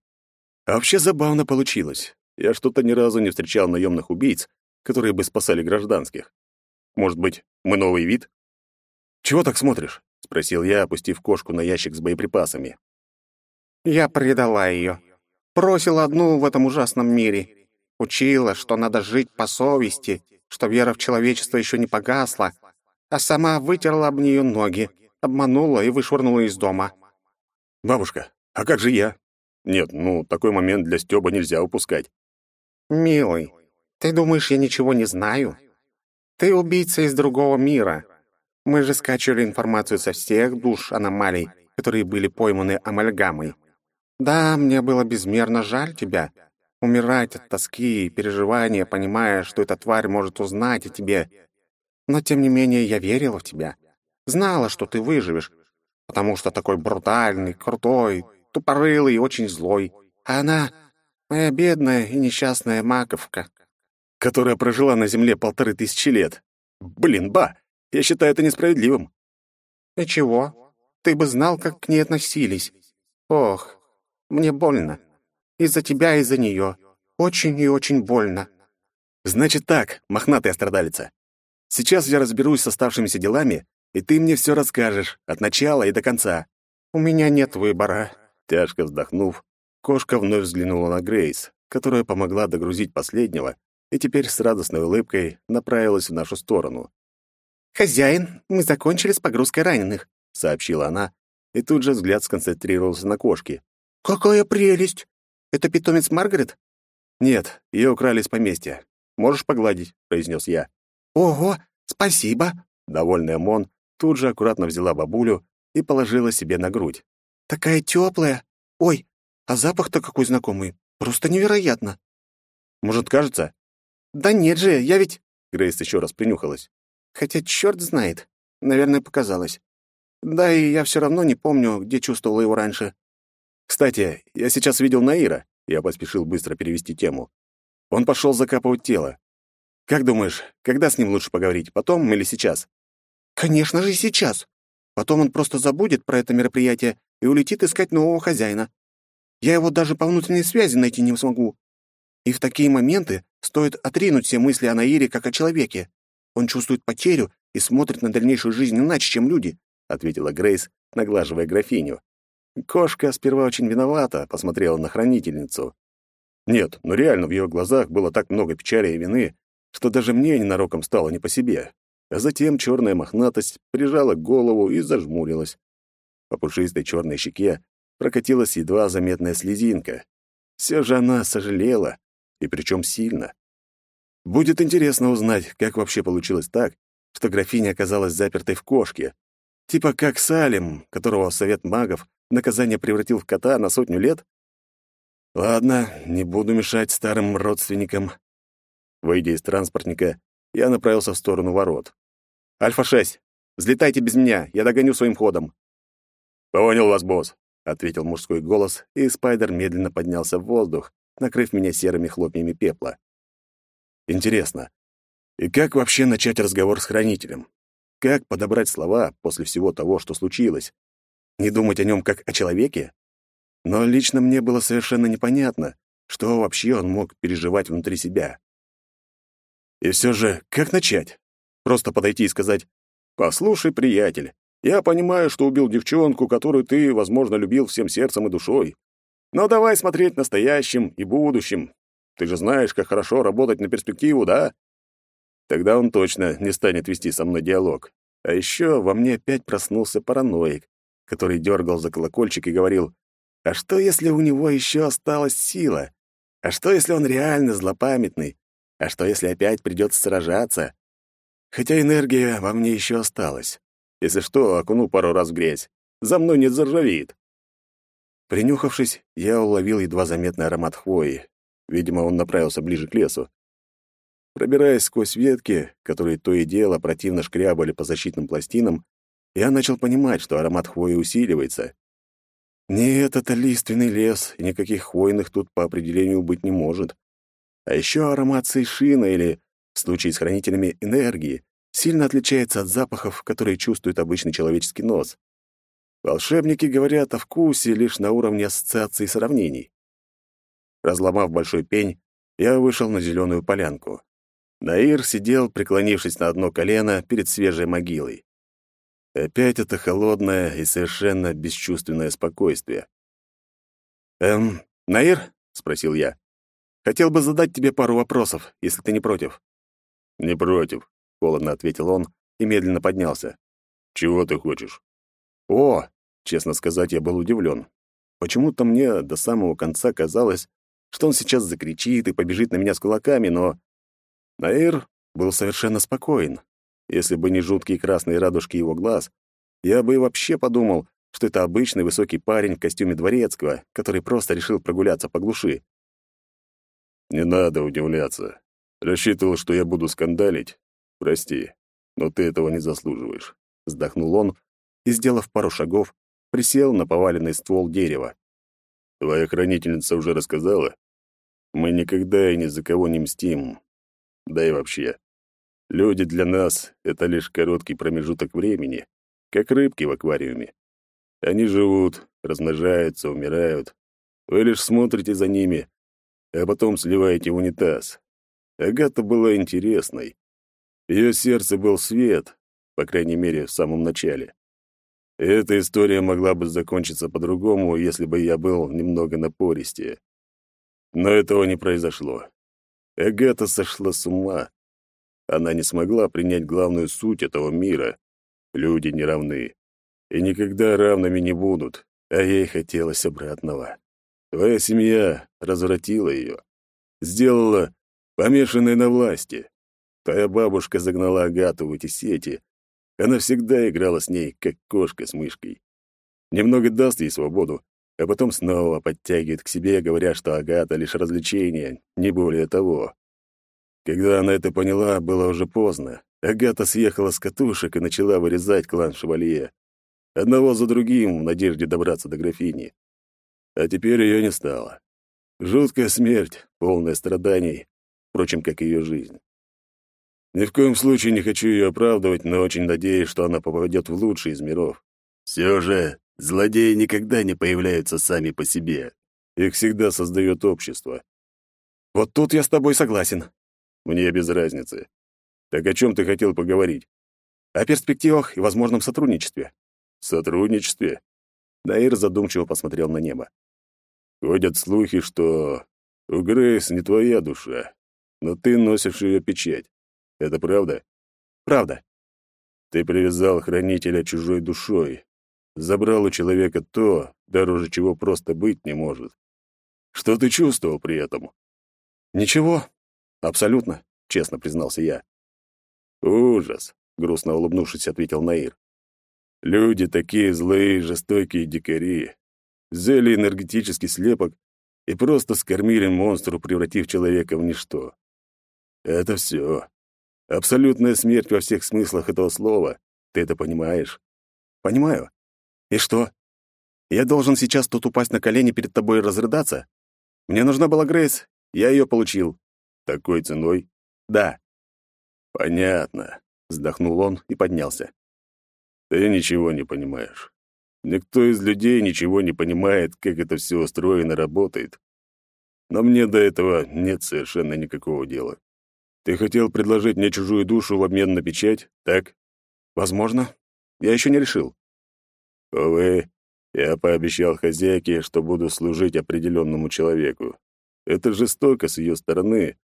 А вообще забавно получилось. Я что-то ни разу не встречал наемных убийц, которые бы спасали гражданских. Может быть, мы новый вид? Чего так смотришь? спросил я, опустив кошку на ящик с боеприпасами. Я предала ее. Бросила одну в этом ужасном мире. Учила, что надо жить по совести, что вера в человечество еще не погасла, а сама вытерла об нее ноги, обманула и вышвырнула из дома. «Бабушка, а как же я?» «Нет, ну, такой момент для Стёба нельзя упускать». «Милый, ты думаешь, я ничего не знаю? Ты убийца из другого мира. Мы же скачивали информацию со всех душ аномалий, которые были пойманы амальгамой. Да, мне было безмерно жаль тебя. Умирать от тоски и переживания, понимая, что эта тварь может узнать о тебе. Но, тем не менее, я верила в тебя. Знала, что ты выживешь, потому что такой брутальный, крутой, тупорылый и очень злой. А она — моя бедная и несчастная маковка. Которая прожила на Земле полторы тысячи лет. Блин, ба! Я считаю это несправедливым. И чего? Ты бы знал, как к ней относились. Ох, мне больно. Из-за тебя и из-за нее. Очень и очень больно. Значит так, мохнатая страдалица. Сейчас я разберусь с оставшимися делами, и ты мне все расскажешь, от начала и до конца. У меня нет выбора. Тяжко вздохнув, кошка вновь взглянула на Грейс, которая помогла догрузить последнего, и теперь с радостной улыбкой направилась в нашу сторону. «Хозяин, мы закончили с погрузкой раненых», — сообщила она, и тут же взгляд сконцентрировался на кошке. «Какая прелесть! Это питомец Маргарет?» «Нет, ее украли из поместья. Можешь погладить», — произнес я. «Ого, спасибо!» Довольная Мон тут же аккуратно взяла бабулю и положила себе на грудь. «Такая теплая! Ой, а запах-то какой знакомый! Просто невероятно!» «Может, кажется?» «Да нет же, я ведь...» Грейс еще раз принюхалась. «Хотя черт знает. Наверное, показалось. Да и я все равно не помню, где чувствовала его раньше. Кстати, я сейчас видел Наира. Я поспешил быстро перевести тему. Он пошел закапывать тело. Как думаешь, когда с ним лучше поговорить, потом или сейчас? Конечно же, сейчас. Потом он просто забудет про это мероприятие и улетит искать нового хозяина. Я его даже по внутренней связи найти не смогу. И в такие моменты стоит отринуть все мысли о Наире как о человеке. Он чувствует потерю и смотрит на дальнейшую жизнь иначе, чем люди», — ответила Грейс, наглаживая графиню. Кошка сперва очень виновата, посмотрела на хранительницу. Нет, ну реально в ее глазах было так много печали и вины, что даже мне ненароком стало не по себе. А затем черная мохнатость прижала голову и зажмурилась. По пушистой черной щеке прокатилась едва заметная слезинка. Все же она сожалела, и причем сильно. Будет интересно узнать, как вообще получилось так, что графиня оказалась запертой в кошке. Типа как Салим, которого Совет магов наказание превратил в кота на сотню лет? Ладно, не буду мешать старым родственникам. Выйдя из транспортника, я направился в сторону ворот. «Альфа-6, взлетайте без меня, я догоню своим ходом». «Понял вас, босс», — ответил мужской голос, и Спайдер медленно поднялся в воздух, накрыв меня серыми хлопьями пепла. «Интересно, и как вообще начать разговор с хранителем? Как подобрать слова после всего того, что случилось? Не думать о нем как о человеке? Но лично мне было совершенно непонятно, что вообще он мог переживать внутри себя. И все же, как начать? Просто подойти и сказать «Послушай, приятель, я понимаю, что убил девчонку, которую ты, возможно, любил всем сердцем и душой. Но давай смотреть настоящим и будущим. Ты же знаешь, как хорошо работать на перспективу, да?» Тогда он точно не станет вести со мной диалог. А еще во мне опять проснулся параноик, который дергал за колокольчик и говорил, «А что, если у него еще осталась сила? А что, если он реально злопамятный? А что, если опять придется сражаться?» Хотя энергия во мне еще осталась. Если что, окуну пару раз в грязь. За мной не заржавеет. Принюхавшись, я уловил едва заметный аромат хвои. Видимо, он направился ближе к лесу. Пробираясь сквозь ветки, которые то и дело противно шкрябали по защитным пластинам, я начал понимать, что аромат хвои усиливается. Нет, это лиственный лес, и никаких хвойных тут по определению быть не может. А еще аромат сейшина или, в случае с хранителями энергии, сильно отличается от запахов, которые чувствует обычный человеческий нос. Волшебники говорят о вкусе лишь на уровне ассоциаций и сравнений. Разломав большой пень, я вышел на зеленую полянку. Наир сидел, преклонившись на одно колено перед свежей могилой. Опять это холодное и совершенно бесчувственное спокойствие. «Эм, Наир?» — спросил я. «Хотел бы задать тебе пару вопросов, если ты не против». «Не против», — холодно ответил он и медленно поднялся. «Чего ты хочешь?» «О!» — честно сказать, я был удивлен. Почему-то мне до самого конца казалось, что он сейчас закричит и побежит на меня с кулаками, но... Наир был совершенно спокоен. Если бы не жуткие красные радужки его глаз, я бы и вообще подумал, что это обычный высокий парень в костюме дворецкого, который просто решил прогуляться по глуши. «Не надо удивляться. Рассчитывал, что я буду скандалить. Прости, но ты этого не заслуживаешь», — вздохнул он и, сделав пару шагов, присел на поваленный ствол дерева. «Твоя хранительница уже рассказала? Мы никогда и ни за кого не мстим. Да и вообще, люди для нас — это лишь короткий промежуток времени, как рыбки в аквариуме. Они живут, размножаются, умирают. Вы лишь смотрите за ними, а потом сливаете унитаз. Агата была интересной. Ее сердце был свет, по крайней мере, в самом начале. Эта история могла бы закончиться по-другому, если бы я был немного напористее. Но этого не произошло. Агата сошла с ума. Она не смогла принять главную суть этого мира. Люди не равны. И никогда равными не будут, а ей хотелось обратного. Твоя семья развратила ее, сделала помешанной на власти. Твоя бабушка загнала Агату в эти сети. Она всегда играла с ней, как кошка с мышкой. Немного даст ей свободу, а потом снова подтягивает к себе, говоря, что Агата — лишь развлечение, не более того. Когда она это поняла, было уже поздно. Агата съехала с катушек и начала вырезать клан Шевалье. Одного за другим, в надежде добраться до графини. А теперь ее не стало. Жуткая смерть, полная страданий, впрочем, как ее жизнь. Ни в коем случае не хочу ее оправдывать, но очень надеюсь, что она попадет в лучший из миров. Все же злодеи никогда не появляются сами по себе. Их всегда создает общество. Вот тут я с тобой согласен. Мне без разницы. Так о чем ты хотел поговорить? О перспективах и возможном сотрудничестве. Сотрудничестве? Наир задумчиво посмотрел на небо. Ходят слухи, что у Грейс не твоя душа, но ты носишь ее печать. Это правда? Правда. Ты привязал хранителя чужой душой, забрал у человека то, дороже чего просто быть не может. Что ты чувствовал при этом? Ничего. Абсолютно, честно признался я. Ужас, грустно улыбнувшись, ответил Наир. Люди такие злые, жестокие дикари. Взяли энергетический слепок и просто скормили монстру, превратив человека в ничто. Это все. Абсолютная смерть во всех смыслах этого слова. Ты это понимаешь? Понимаю. И что? Я должен сейчас тут упасть на колени перед тобой и разрыдаться? Мне нужна была Грейс, я ее получил. Такой ценой? Да. Понятно. Вздохнул он и поднялся. Ты ничего не понимаешь. Никто из людей ничего не понимает, как это все устроено работает. Но мне до этого нет совершенно никакого дела. Ты хотел предложить мне чужую душу в обмен на печать, так? Возможно. Я еще не решил. Увы, я пообещал хозяйке, что буду служить определенному человеку. Это жестоко с ее стороны,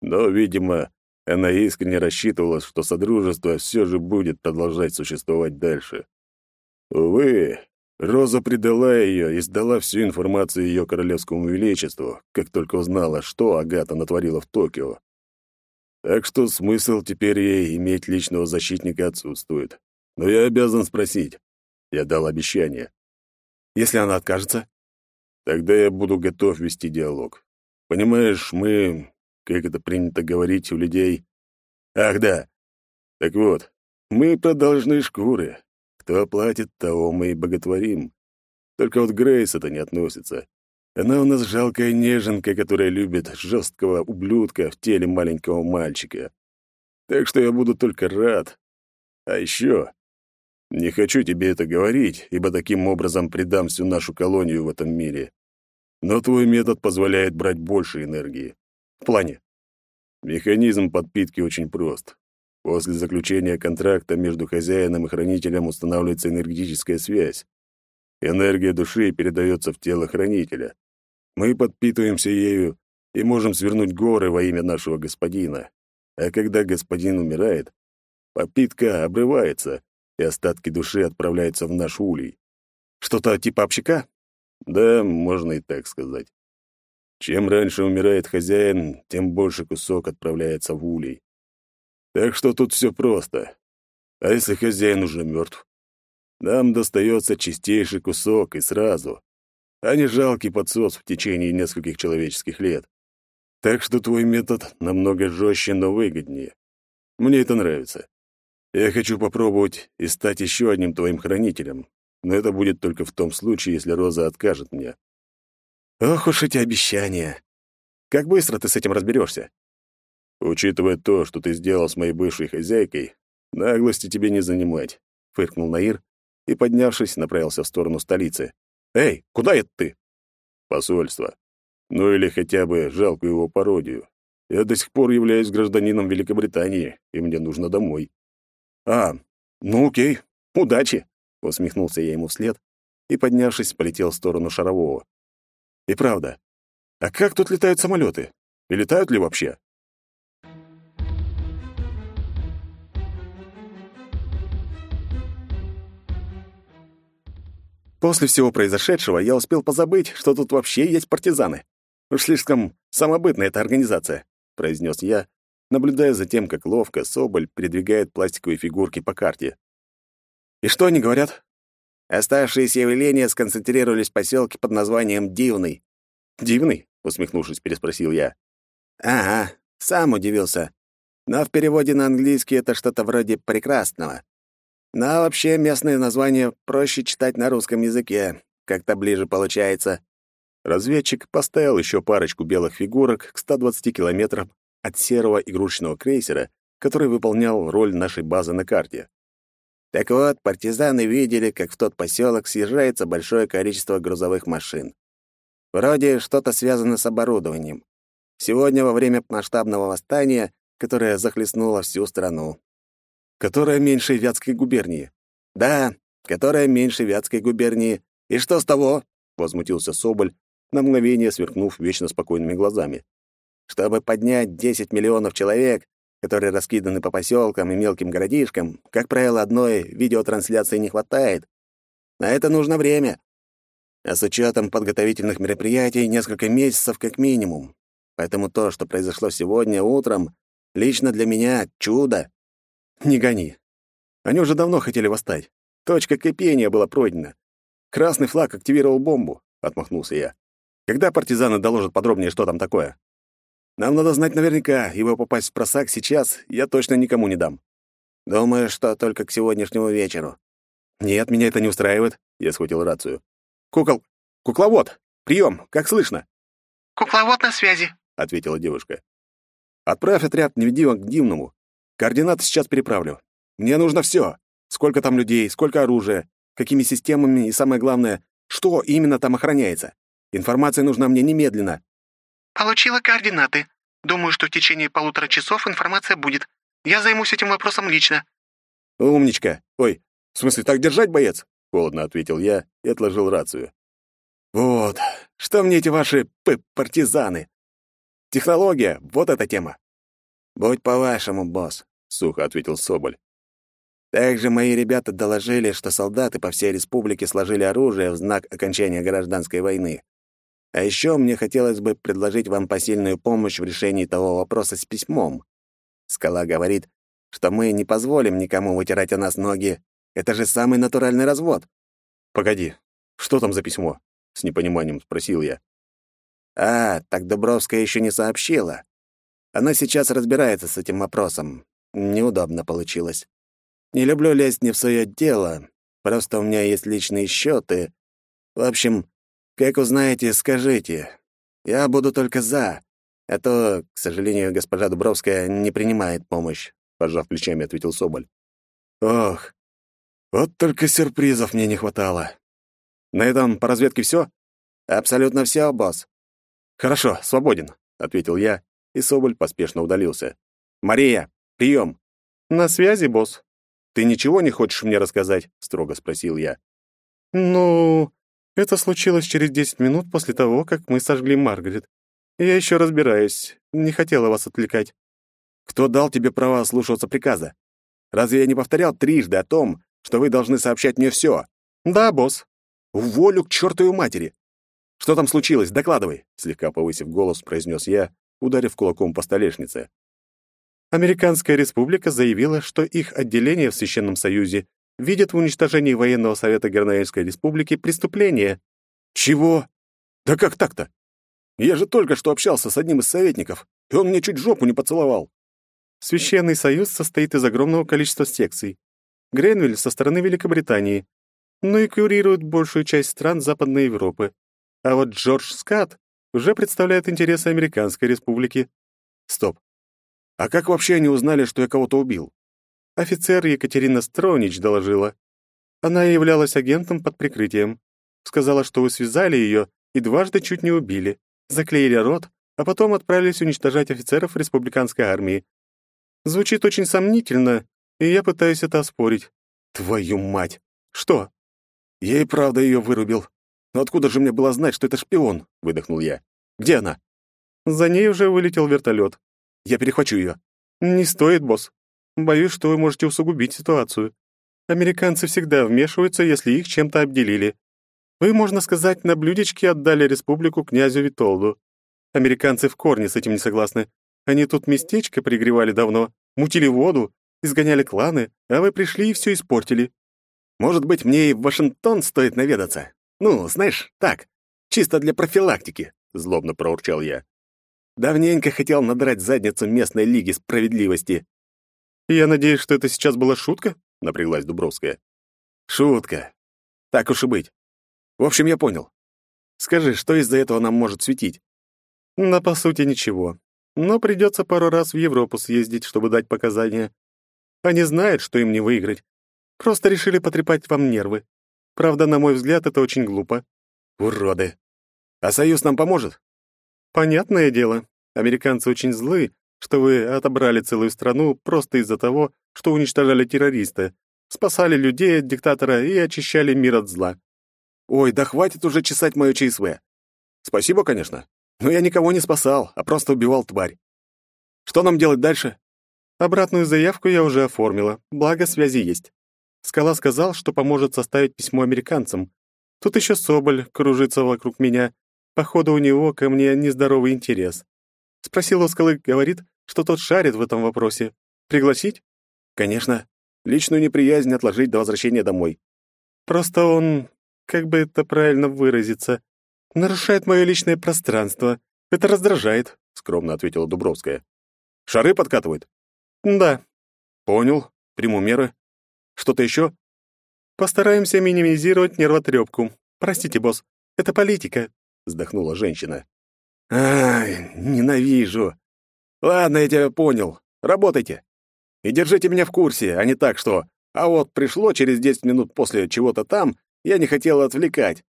но, видимо, она искренне рассчитывала, что Содружество все же будет продолжать существовать дальше. Увы, Роза предала ее и сдала всю информацию ее королевскому величеству, как только узнала, что Агата натворила в Токио. Так что смысл теперь ей иметь личного защитника отсутствует. Но я обязан спросить. Я дал обещание. Если она откажется? Тогда я буду готов вести диалог. Понимаешь, мы, как это принято говорить у людей... Ах, да. Так вот, мы про должны шкуры. Кто платит, того мы и боготворим. Только вот Грейс это не относится. Она у нас жалкая неженка, которая любит жесткого ублюдка в теле маленького мальчика. Так что я буду только рад. А еще не хочу тебе это говорить, ибо таким образом предам всю нашу колонию в этом мире. Но твой метод позволяет брать больше энергии. В плане? Механизм подпитки очень прост. После заключения контракта между хозяином и хранителем устанавливается энергетическая связь. Энергия души передается в тело хранителя. Мы подпитываемся ею и можем свернуть горы во имя нашего господина. А когда господин умирает, подпитка обрывается, и остатки души отправляются в наш улей. Что-то типа общака? Да, можно и так сказать. Чем раньше умирает хозяин, тем больше кусок отправляется в улей. Так что тут все просто. А если хозяин уже мертв? Нам достается чистейший кусок и сразу, а не жалкий подсос в течение нескольких человеческих лет. Так что твой метод намного жестче, но выгоднее. Мне это нравится. Я хочу попробовать и стать еще одним твоим хранителем, но это будет только в том случае, если Роза откажет мне. Ох уж эти обещания. Как быстро ты с этим разберешься? Учитывая то, что ты сделал с моей бывшей хозяйкой, наглости тебе не занимать, фыркнул Наир и, поднявшись, направился в сторону столицы. Эй, куда это ты? Посольство. Ну или хотя бы жалкую его пародию. Я до сих пор являюсь гражданином Великобритании, и мне нужно домой. «А, ну окей, удачи!» — усмехнулся я ему вслед и, поднявшись, полетел в сторону Шарового. «И правда, а как тут летают самолеты? И летают ли вообще?» После всего произошедшего я успел позабыть, что тут вообще есть партизаны. Уж слишком самобытная эта организация, произнес я, наблюдая за тем, как ловко Соболь передвигает пластиковые фигурки по карте. «И что они говорят?» Оставшиеся явления сконцентрировались в поселке под названием Дивный. «Дивный?» — усмехнувшись, переспросил я. «Ага, сам удивился. Но в переводе на английский это что-то вроде «прекрасного». Но вообще местное название проще читать на русском языке. Как-то ближе получается. Разведчик поставил еще парочку белых фигурок к 120 километрам от серого игрушечного крейсера, который выполнял роль нашей базы на карте. Так вот, партизаны видели, как в тот поселок съезжается большое количество грузовых машин. Вроде что-то связано с оборудованием. Сегодня во время масштабного восстания, которое захлестнуло всю страну. Которая меньше Вятской губернии. Да, которая меньше Вятской губернии. И что с того? возмутился Соболь, на мгновение сверкнув вечно спокойными глазами. Чтобы поднять 10 миллионов человек, которые раскиданы по поселкам и мелким городишкам, как правило, одной видеотрансляции не хватает. На это нужно время. А с учетом подготовительных мероприятий несколько месяцев как минимум. Поэтому то, что произошло сегодня утром, лично для меня чудо. Не гони. Они уже давно хотели восстать. Точка кипения была пройдена. Красный флаг активировал бомбу, отмахнулся я. Когда партизаны доложат подробнее, что там такое? Нам надо знать наверняка, ибо попасть в просак сейчас я точно никому не дам. Думаю, что только к сегодняшнему вечеру. Нет, меня это не устраивает. Я схватил рацию. Кукол... Кукловод! Прием! Как слышно? Кукловод на связи, ответила девушка. Отправь отряд невидимок к Дивному. Координаты сейчас переправлю. Мне нужно все. Сколько там людей, сколько оружия, какими системами и, самое главное, что именно там охраняется. Информация нужна мне немедленно. Получила координаты. Думаю, что в течение полутора часов информация будет. Я займусь этим вопросом лично. Умничка. Ой, в смысле, так держать, боец? Холодно ответил я и отложил рацию. Вот, что мне эти ваши партизаны? Технология, вот эта тема. Будь по-вашему, босс, сухо ответил Соболь. Также мои ребята доложили, что солдаты по всей республике сложили оружие в знак окончания гражданской войны. А еще мне хотелось бы предложить вам посильную помощь в решении того вопроса с письмом. Скала говорит, что мы не позволим никому вытирать о нас ноги, Это же самый натуральный развод. Погоди, что там за письмо? С непониманием спросил я. А, так Дубровская еще не сообщила. Она сейчас разбирается с этим вопросом. Неудобно получилось. Не люблю лезть не в свое дело. Просто у меня есть личные счеты. В общем, как узнаете, скажите. Я буду только за. А то, к сожалению, госпожа Дубровская не принимает помощь, пожав плечами, ответил Соболь. Ох, вот только сюрпризов мне не хватало. На этом по разведке все? Абсолютно все, босс. Хорошо, свободен, ответил я, и Соболь поспешно удалился. Мария, прием. На связи, босс. Ты ничего не хочешь мне рассказать? строго спросил я. Ну, это случилось через десять минут после того, как мы сожгли Маргарет. Я еще разбираюсь. Не хотела вас отвлекать. Кто дал тебе право слушаться приказа? Разве я не повторял трижды о том, что вы должны сообщать мне все? Да, босс. Уволю к чертовой матери. Что там случилось? Докладывай, слегка повысив голос, произнес я, ударив кулаком по столешнице. Американская республика заявила, что их отделение в Священном Союзе видит в уничтожении военного совета Гернаильской республики преступление. Чего? Да как так-то? Я же только что общался с одним из советников, и он мне чуть жопу не поцеловал. Священный Союз состоит из огромного количества секций. Гренвиль со стороны Великобритании, но и курирует большую часть стран Западной Европы. А вот Джордж Скат уже представляет интересы Американской республики. Стоп. А как вообще они узнали, что я кого-то убил? Офицер Екатерина Стронич доложила. Она являлась агентом под прикрытием. Сказала, что вы связали ее и дважды чуть не убили, заклеили рот, а потом отправились уничтожать офицеров республиканской армии. Звучит очень сомнительно, и я пытаюсь это оспорить. Твою мать! Что? Я и правда ее вырубил. Но откуда же мне было знать, что это шпион? Выдохнул я. Где она? За ней уже вылетел вертолет. Я перехвачу ее. Не стоит, босс. Боюсь, что вы можете усугубить ситуацию. Американцы всегда вмешиваются, если их чем-то обделили. Вы, можно сказать, на блюдечке отдали республику князю Витолду. Американцы в корне с этим не согласны. Они тут местечко пригревали давно, мутили воду, изгоняли кланы, а вы пришли и все испортили. Может быть, мне и в Вашингтон стоит наведаться? Ну, знаешь, так, чисто для профилактики, злобно проурчал я. Давненько хотел надрать задницу местной лиги справедливости. Я надеюсь, что это сейчас была шутка, напряглась Дубровская. Шутка. Так уж и быть. В общем, я понял. Скажи, что из-за этого нам может светить? На по сути ничего. Но придется пару раз в Европу съездить, чтобы дать показания. Они знают, что им не выиграть. Просто решили потрепать вам нервы. Правда, на мой взгляд, это очень глупо. Уроды. А союз нам поможет? Понятное дело. Американцы очень злы, что вы отобрали целую страну просто из-за того, что уничтожали террориста, спасали людей от диктатора и очищали мир от зла. Ой, да хватит уже чесать мое ЧСВ. Спасибо, конечно, но я никого не спасал, а просто убивал тварь. Что нам делать дальше? Обратную заявку я уже оформила, благо связи есть. Скала сказал, что поможет составить письмо американцам. Тут еще Соболь кружится вокруг меня. Походу, у него ко мне нездоровый интерес. Спросил у Скалы, говорит, что тот шарит в этом вопросе. Пригласить? Конечно. Личную неприязнь отложить до возвращения домой. Просто он, как бы это правильно выразиться, нарушает мое личное пространство. Это раздражает, скромно ответила Дубровская. Шары подкатывают? Да. Понял. Приму меры. Что-то еще? Постараемся минимизировать нервотрепку. Простите, босс, это политика, вздохнула женщина. Ай, ненавижу. Ладно, я тебя понял. Работайте. И держите меня в курсе, а не так, что «а вот пришло через десять минут после чего-то там, я не хотел отвлекать».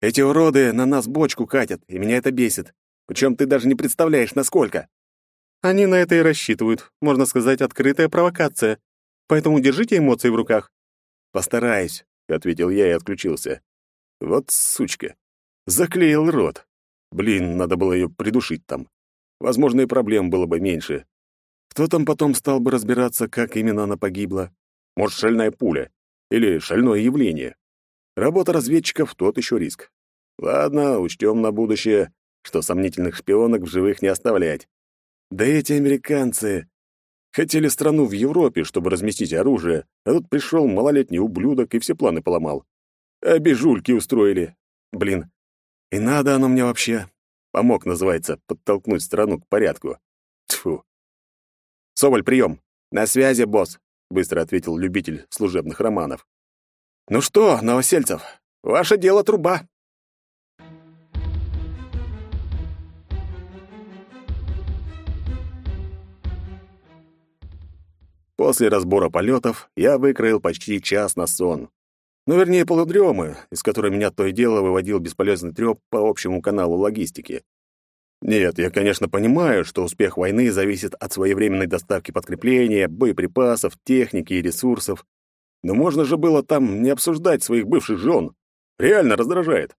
Эти уроды на нас бочку катят, и меня это бесит. Причем ты даже не представляешь, насколько. Они на это и рассчитывают. Можно сказать, открытая провокация. Поэтому держите эмоции в руках. Постараюсь, ответил я и отключился. Вот сучка. Заклеил рот. Блин, надо было ее придушить там. Возможно, и проблем было бы меньше. Кто там потом стал бы разбираться, как именно она погибла? Может, шальная пуля? Или шальное явление? Работа разведчиков — тот еще риск. Ладно, учтем на будущее, что сомнительных шпионок в живых не оставлять. Да эти американцы... Хотели страну в Европе, чтобы разместить оружие, а тут пришел малолетний ублюдок и все планы поломал. А бежульки устроили. Блин, и надо оно мне вообще. Помог, называется, подтолкнуть страну к порядку. Тьфу. Соболь, прием. На связи, босс, быстро ответил любитель служебных романов. Ну что, Новосельцев, ваше дело труба. После разбора полетов я выкроил почти час на сон. Ну, вернее, полудремы, из которой меня то и дело выводил бесполезный трёп по общему каналу логистики. Нет, я, конечно, понимаю, что успех войны зависит от своевременной доставки подкрепления, боеприпасов, техники и ресурсов. Но можно же было там не обсуждать своих бывших жен. Реально раздражает.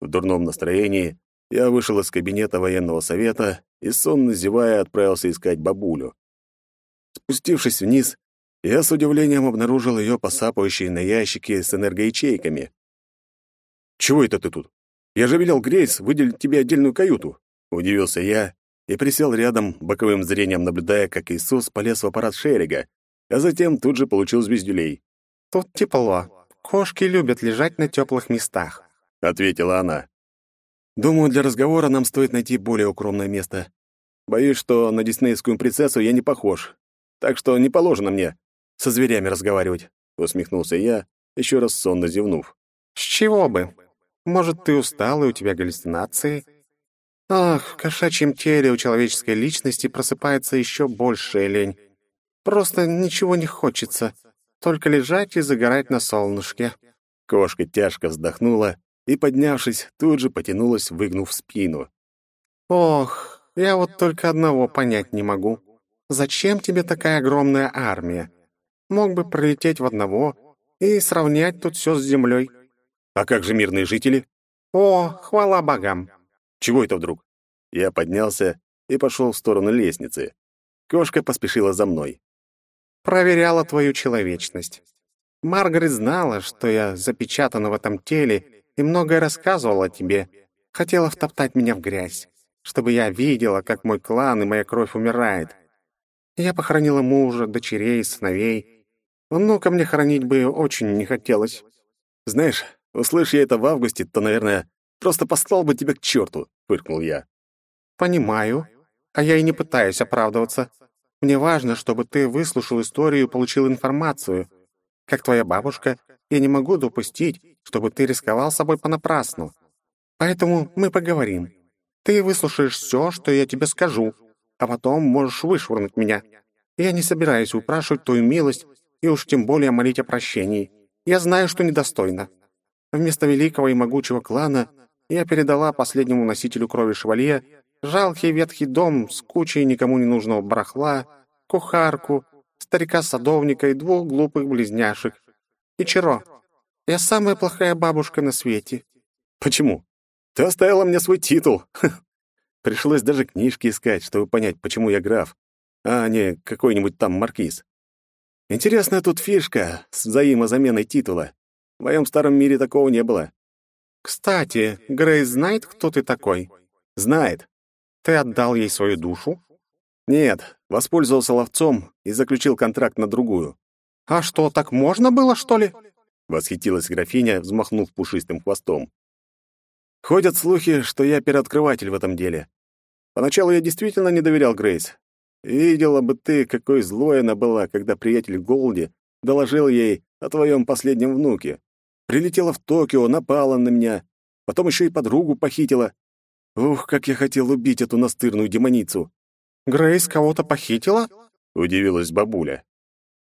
В дурном настроении я вышел из кабинета военного совета и, сонно зевая, отправился искать бабулю. Спустившись вниз, я с удивлением обнаружил ее посапывающей на ящике с энергоячейками. «Чего это ты тут? Я же велел Грейс выделить тебе отдельную каюту», — удивился я и присел рядом, боковым зрением наблюдая, как Иисус полез в аппарат Шерига, а затем тут же получил звездюлей. «Тут тепло. Кошки любят лежать на теплых местах», — ответила она. «Думаю, для разговора нам стоит найти более укромное место. Боюсь, что на диснеевскую принцессу я не похож, так что не положено мне со зверями разговаривать», — усмехнулся я, еще раз сонно зевнув. «С чего бы? Может, ты устал и у тебя галлюцинации?» «Ах, в кошачьем теле у человеческой личности просыпается еще большая лень. Просто ничего не хочется, только лежать и загорать на солнышке». Кошка тяжко вздохнула и, поднявшись, тут же потянулась, выгнув спину. «Ох, я вот только одного понять не могу. Зачем тебе такая огромная армия? Мог бы пролететь в одного и сравнять тут все с землей. А как же мирные жители? О, хвала богам. Чего это вдруг? Я поднялся и пошел в сторону лестницы. Кошка поспешила за мной. Проверяла твою человечность. Маргарет знала, что я запечатана в этом теле и многое рассказывала тебе. Хотела втоптать меня в грязь, чтобы я видела, как мой клан и моя кровь умирает. Я похоронила мужа, дочерей, сыновей. Внука мне хоронить бы очень не хотелось. Знаешь, услышь я это в августе, то, наверное, просто послал бы тебя к черту, фыркнул я. Понимаю. А я и не пытаюсь оправдываться. Мне важно, чтобы ты выслушал историю и получил информацию. Как твоя бабушка, я не могу допустить, чтобы ты рисковал собой понапрасну. Поэтому мы поговорим. Ты выслушаешь все, что я тебе скажу, а потом можешь вышвырнуть меня. Я не собираюсь упрашивать твою милость и уж тем более молить о прощении. Я знаю, что недостойно. Вместо великого и могучего клана я передала последнему носителю крови шевалье жалкий ветхий дом с кучей никому не нужного барахла, кухарку, старика-садовника и двух глупых близняшек. И Чиро, я самая плохая бабушка на свете. Почему? Ты оставила мне свой титул. Пришлось даже книжки искать, чтобы понять, почему я граф, а не какой-нибудь там маркиз. Интересная тут фишка с взаимозаменой титула. В моем старом мире такого не было. Кстати, Грейс знает, кто ты такой? Знает. Ты отдал ей свою душу? Нет, воспользовался ловцом и заключил контракт на другую. А что, так можно было, что ли? Восхитилась графиня, взмахнув пушистым хвостом. Ходят слухи, что я первооткрыватель в этом деле. Поначалу я действительно не доверял Грейс. Видела бы ты, какой злой она была, когда приятель Голди доложил ей о твоем последнем внуке. Прилетела в Токио, напала на меня, потом еще и подругу похитила. Ух, как я хотел убить эту настырную демоницу. Грейс кого-то похитила? Удивилась бабуля.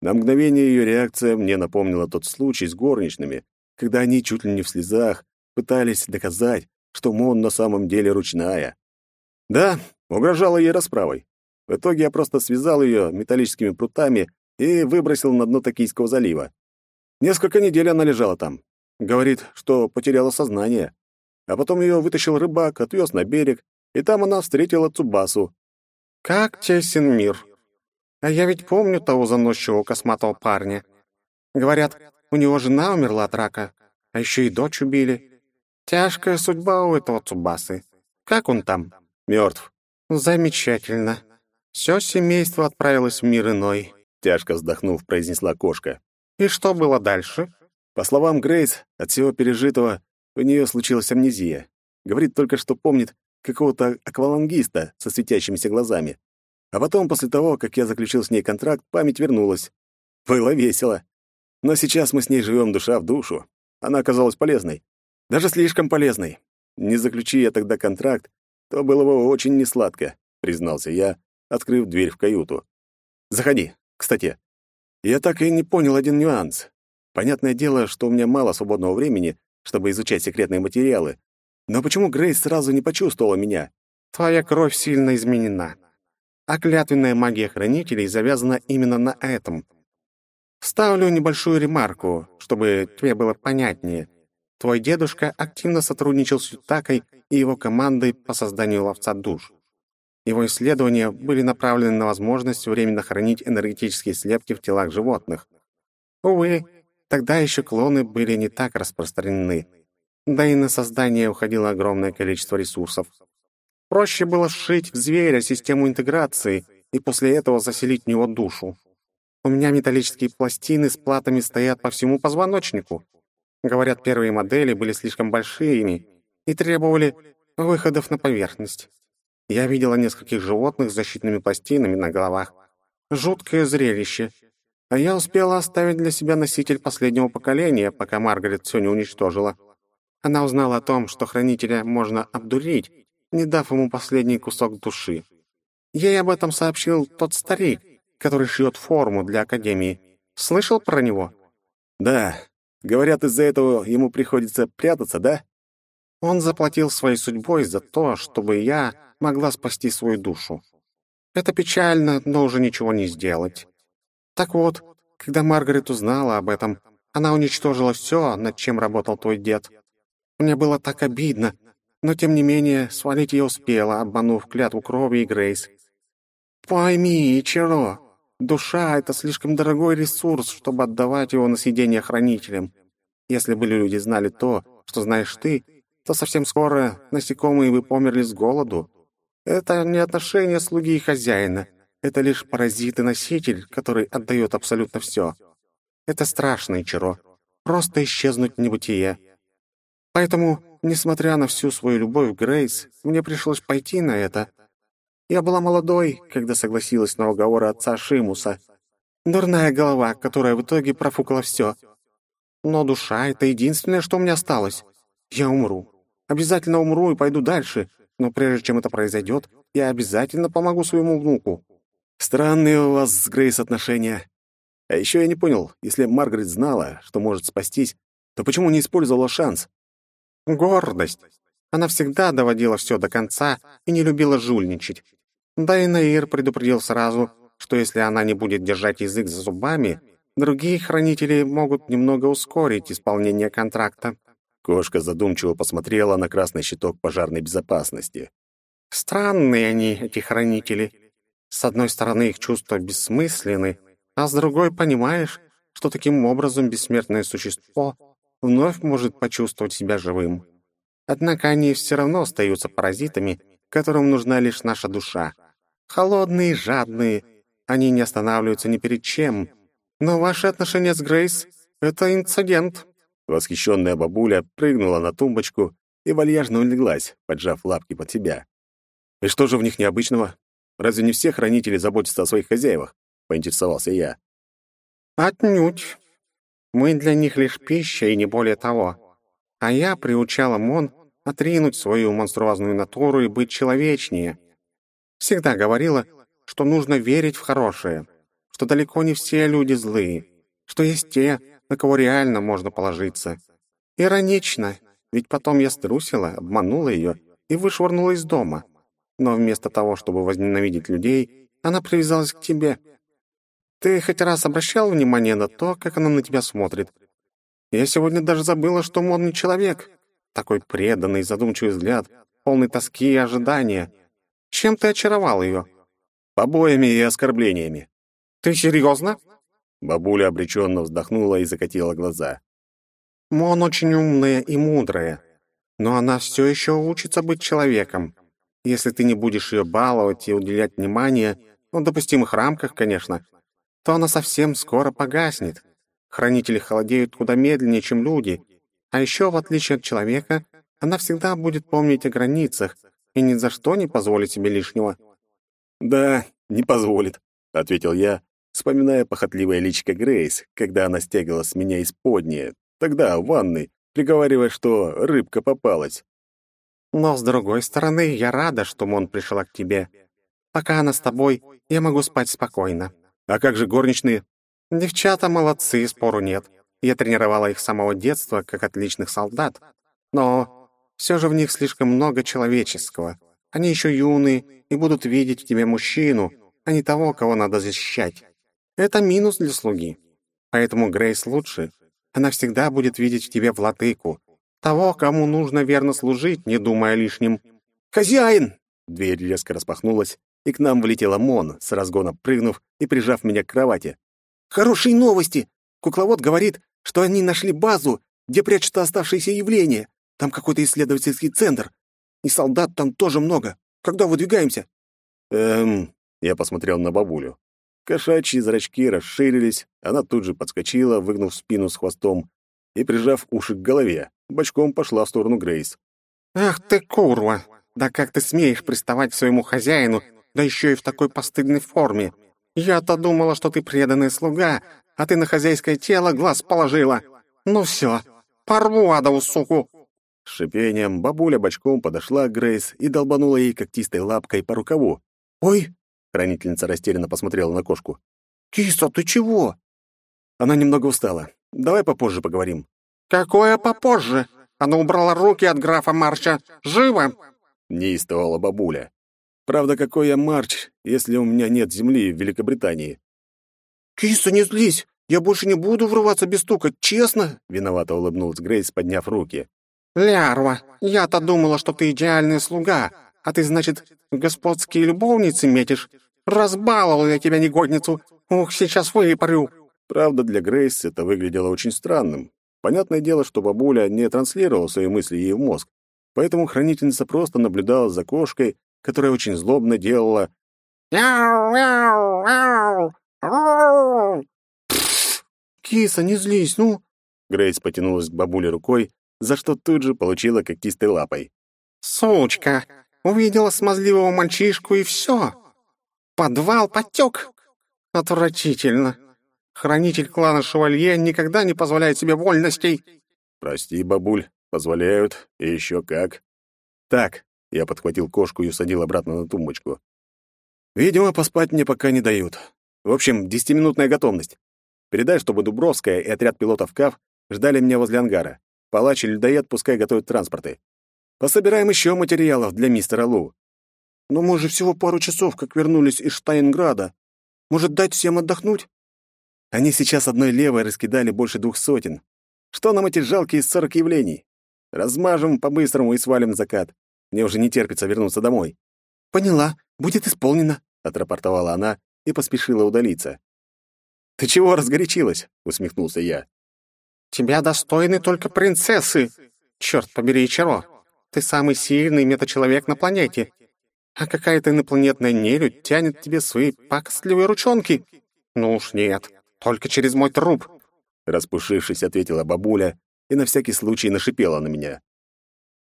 На мгновение ее реакция мне напомнила тот случай с горничными, когда они чуть ли не в слезах пытались доказать, что Мон на самом деле ручная. Да, угрожала ей расправой. В итоге я просто связал ее металлическими прутами и выбросил на дно Токийского залива. Несколько недель она лежала там. Говорит, что потеряла сознание. А потом ее вытащил рыбак, отвез на берег, и там она встретила Цубасу. «Как тесен мир! А я ведь помню того заносчивого косматого парня. Говорят, у него жена умерла от рака, а еще и дочь убили. Тяжкая судьба у этого Цубасы. Как он там? Мертв. Замечательно. Все семейство отправилось в мир иной, тяжко вздохнув, произнесла кошка. И что было дальше? По словам Грейс, от всего пережитого у нее случилась амнезия. Говорит только, что помнит какого-то аквалангиста со светящимися глазами. А потом, после того, как я заключил с ней контракт, память вернулась. Было весело. Но сейчас мы с ней живем душа в душу. Она оказалась полезной. Даже слишком полезной. Не заключи я тогда контракт, то было бы очень несладко, признался я, открыв дверь в каюту. Заходи. Кстати, я так и не понял один нюанс. Понятное дело, что у меня мало свободного времени, чтобы изучать секретные материалы. Но почему Грейс сразу не почувствовала меня? Твоя кровь сильно изменена. А клятвенная магия хранителей завязана именно на этом. Ставлю небольшую ремарку, чтобы тебе было понятнее. Твой дедушка активно сотрудничал с Ютакой и его командой по созданию ловца душ. Его исследования были направлены на возможность временно хранить энергетические слепки в телах животных. Увы, тогда еще клоны были не так распространены, да и на создание уходило огромное количество ресурсов. Проще было сшить в зверя систему интеграции и после этого заселить в него душу. У меня металлические пластины с платами стоят по всему позвоночнику. Говорят, первые модели были слишком большими и требовали выходов на поверхность. Я видела нескольких животных с защитными пластинами на головах. Жуткое зрелище. А я успела оставить для себя носитель последнего поколения, пока Маргарет все не уничтожила. Она узнала о том, что хранителя можно обдурить, не дав ему последний кусок души. Ей об этом сообщил тот старик, который шьет форму для Академии. Слышал про него? Да. Говорят, из-за этого ему приходится прятаться, да? Он заплатил своей судьбой за то, чтобы я могла спасти свою душу. Это печально, но уже ничего не сделать. Так вот, когда Маргарет узнала об этом, она уничтожила все, над чем работал твой дед. Мне было так обидно, но тем не менее свалить ее успела, обманув клятву крови и Грейс. Пойми, Ичиро, душа — это слишком дорогой ресурс, чтобы отдавать его на съедение хранителям. Если бы люди знали то, что знаешь ты, то совсем скоро насекомые бы померли с голоду. Это не отношение слуги и хозяина. Это лишь паразит и носитель, который отдает абсолютно все. Это страшно, Ичиро. Просто исчезнуть в небытие. Поэтому, несмотря на всю свою любовь к Грейс, мне пришлось пойти на это. Я была молодой, когда согласилась на уговоры отца Шимуса. Дурная голова, которая в итоге профукала все. Но душа — это единственное, что у меня осталось. Я умру. Обязательно умру и пойду дальше, но прежде чем это произойдет, я обязательно помогу своему внуку». «Странные у вас с Грейс отношения. А еще я не понял, если Маргарет знала, что может спастись, то почему не использовала шанс? Гордость. Она всегда доводила все до конца и не любила жульничать. Да и Наир предупредил сразу, что если она не будет держать язык за зубами, другие хранители могут немного ускорить исполнение контракта. Кошка задумчиво посмотрела на красный щиток пожарной безопасности. Странные они, эти хранители. С одной стороны, их чувства бессмысленны, а с другой понимаешь, что таким образом бессмертное существо вновь может почувствовать себя живым. Однако они все равно остаются паразитами, которым нужна лишь наша душа. Холодные, жадные, они не останавливаются ни перед чем. Но ваши отношения с Грейс — это инцидент». Восхищенная бабуля прыгнула на тумбочку и вальяжно улеглась, поджав лапки под себя. «И что же в них необычного? Разве не все хранители заботятся о своих хозяевах?» — поинтересовался я. «Отнюдь. Мы для них лишь пища и не более того. А я приучала Мон отринуть свою монструозную натуру и быть человечнее. Всегда говорила, что нужно верить в хорошее, что далеко не все люди злые, что есть те, на кого реально можно положиться. Иронично, ведь потом я струсила, обманула ее и вышвырнула из дома. Но вместо того, чтобы возненавидеть людей, она привязалась к тебе — ты хоть раз обращал внимание на то, как она на тебя смотрит? Я сегодня даже забыла, что не человек. Такой преданный, задумчивый взгляд, полный тоски и ожидания. Чем ты очаровал ее? Побоями и оскорблениями. Ты серьезно? Бабуля обреченно вздохнула и закатила глаза. Мон очень умная и мудрая, но она все еще учится быть человеком. Если ты не будешь ее баловать и уделять внимание, в допустимых рамках, конечно, то она совсем скоро погаснет. Хранители холодеют куда медленнее, чем люди. А еще, в отличие от человека, она всегда будет помнить о границах и ни за что не позволит себе лишнего. «Да, не позволит», — ответил я, вспоминая похотливое личико Грейс, когда она стягивала с меня исподнее, тогда в ванной, приговаривая, что рыбка попалась. «Но, с другой стороны, я рада, что Мон пришла к тебе. Пока она с тобой, я могу спать спокойно. А как же горничные? Девчата молодцы, спору нет. Я тренировала их с самого детства, как отличных солдат. Но все же в них слишком много человеческого. Они еще юные и будут видеть в тебе мужчину, а не того, кого надо защищать. Это минус для слуги. Поэтому Грейс лучше. Она всегда будет видеть в тебе владыку. Того, кому нужно верно служить, не думая лишним. «Хозяин!» Дверь резко распахнулась, и к нам влетела Мон, с разгона прыгнув и прижав меня к кровати. «Хорошие новости! Кукловод говорит, что они нашли базу, где прячутся оставшиеся явления. Там какой-то исследовательский центр. И солдат там тоже много. Когда выдвигаемся?» «Эм...» — я посмотрел на бабулю. Кошачьи зрачки расширились, она тут же подскочила, выгнув спину с хвостом, и, прижав уши к голове, бочком пошла в сторону Грейс. «Ах ты, курва! Да как ты смеешь приставать к своему хозяину да еще и в такой постыдной форме. Я-то думала, что ты преданный слуга, а ты на хозяйское тело глаз положила. Ну все, порву адову суку!» С шипением бабуля бочком подошла к Грейс и долбанула ей когтистой лапкой по рукаву. «Ой!» — хранительница растерянно посмотрела на кошку. «Киса, ты чего?» Она немного устала. Давай попозже поговорим. «Какое попозже? Она убрала руки от графа Марча. Живо!» Неистовала бабуля. Правда, какой я марч, если у меня нет земли в Великобритании? «Киса, не злись! Я больше не буду врываться без стука, честно!» Виновато улыбнулась Грейс, подняв руки. «Лярва, я-то думала, что ты идеальный слуга, а ты, значит, господские любовницы метишь. Разбаловал я тебя, негодницу! Ух, сейчас выпарю!» Правда, для Грейс это выглядело очень странным. Понятное дело, что бабуля не транслировала свои мысли ей в мозг, поэтому хранительница просто наблюдала за кошкой, которая очень злобно делала «Киса, не злись, ну!» Грейс потянулась к бабуле рукой, за что тут же получила когтистой лапой. «Сучка! Увидела смазливого мальчишку, и все! Подвал потек! Отвратительно! Хранитель клана Шевалье никогда не позволяет себе вольностей!» «Прости, бабуль, позволяют, и еще как!» «Так, я подхватил кошку и усадил обратно на тумбочку. Видимо, поспать мне пока не дают. В общем, десятиминутная готовность. Передай, чтобы Дубровская и отряд пилотов КАФ ждали меня возле ангара. Палач и людоед пускай готовят транспорты. Пособираем еще материалов для мистера Лу. Но мы же всего пару часов, как вернулись из Штайнграда. Может, дать всем отдохнуть? Они сейчас одной левой раскидали больше двух сотен. Что нам эти жалкие сорок явлений? Размажем по-быстрому и свалим закат. Мне уже не терпится вернуться домой». «Поняла. Будет исполнено», — отрапортовала она и поспешила удалиться. «Ты чего разгорячилась?» — усмехнулся я. «Тебя достойны только принцессы. Черт побери, Чаро. Ты самый сильный метачеловек на планете. А какая-то инопланетная нелюдь тянет тебе свои пакостливые ручонки. Ну уж нет, только через мой труп». Распушившись, ответила бабуля и на всякий случай нашипела на меня.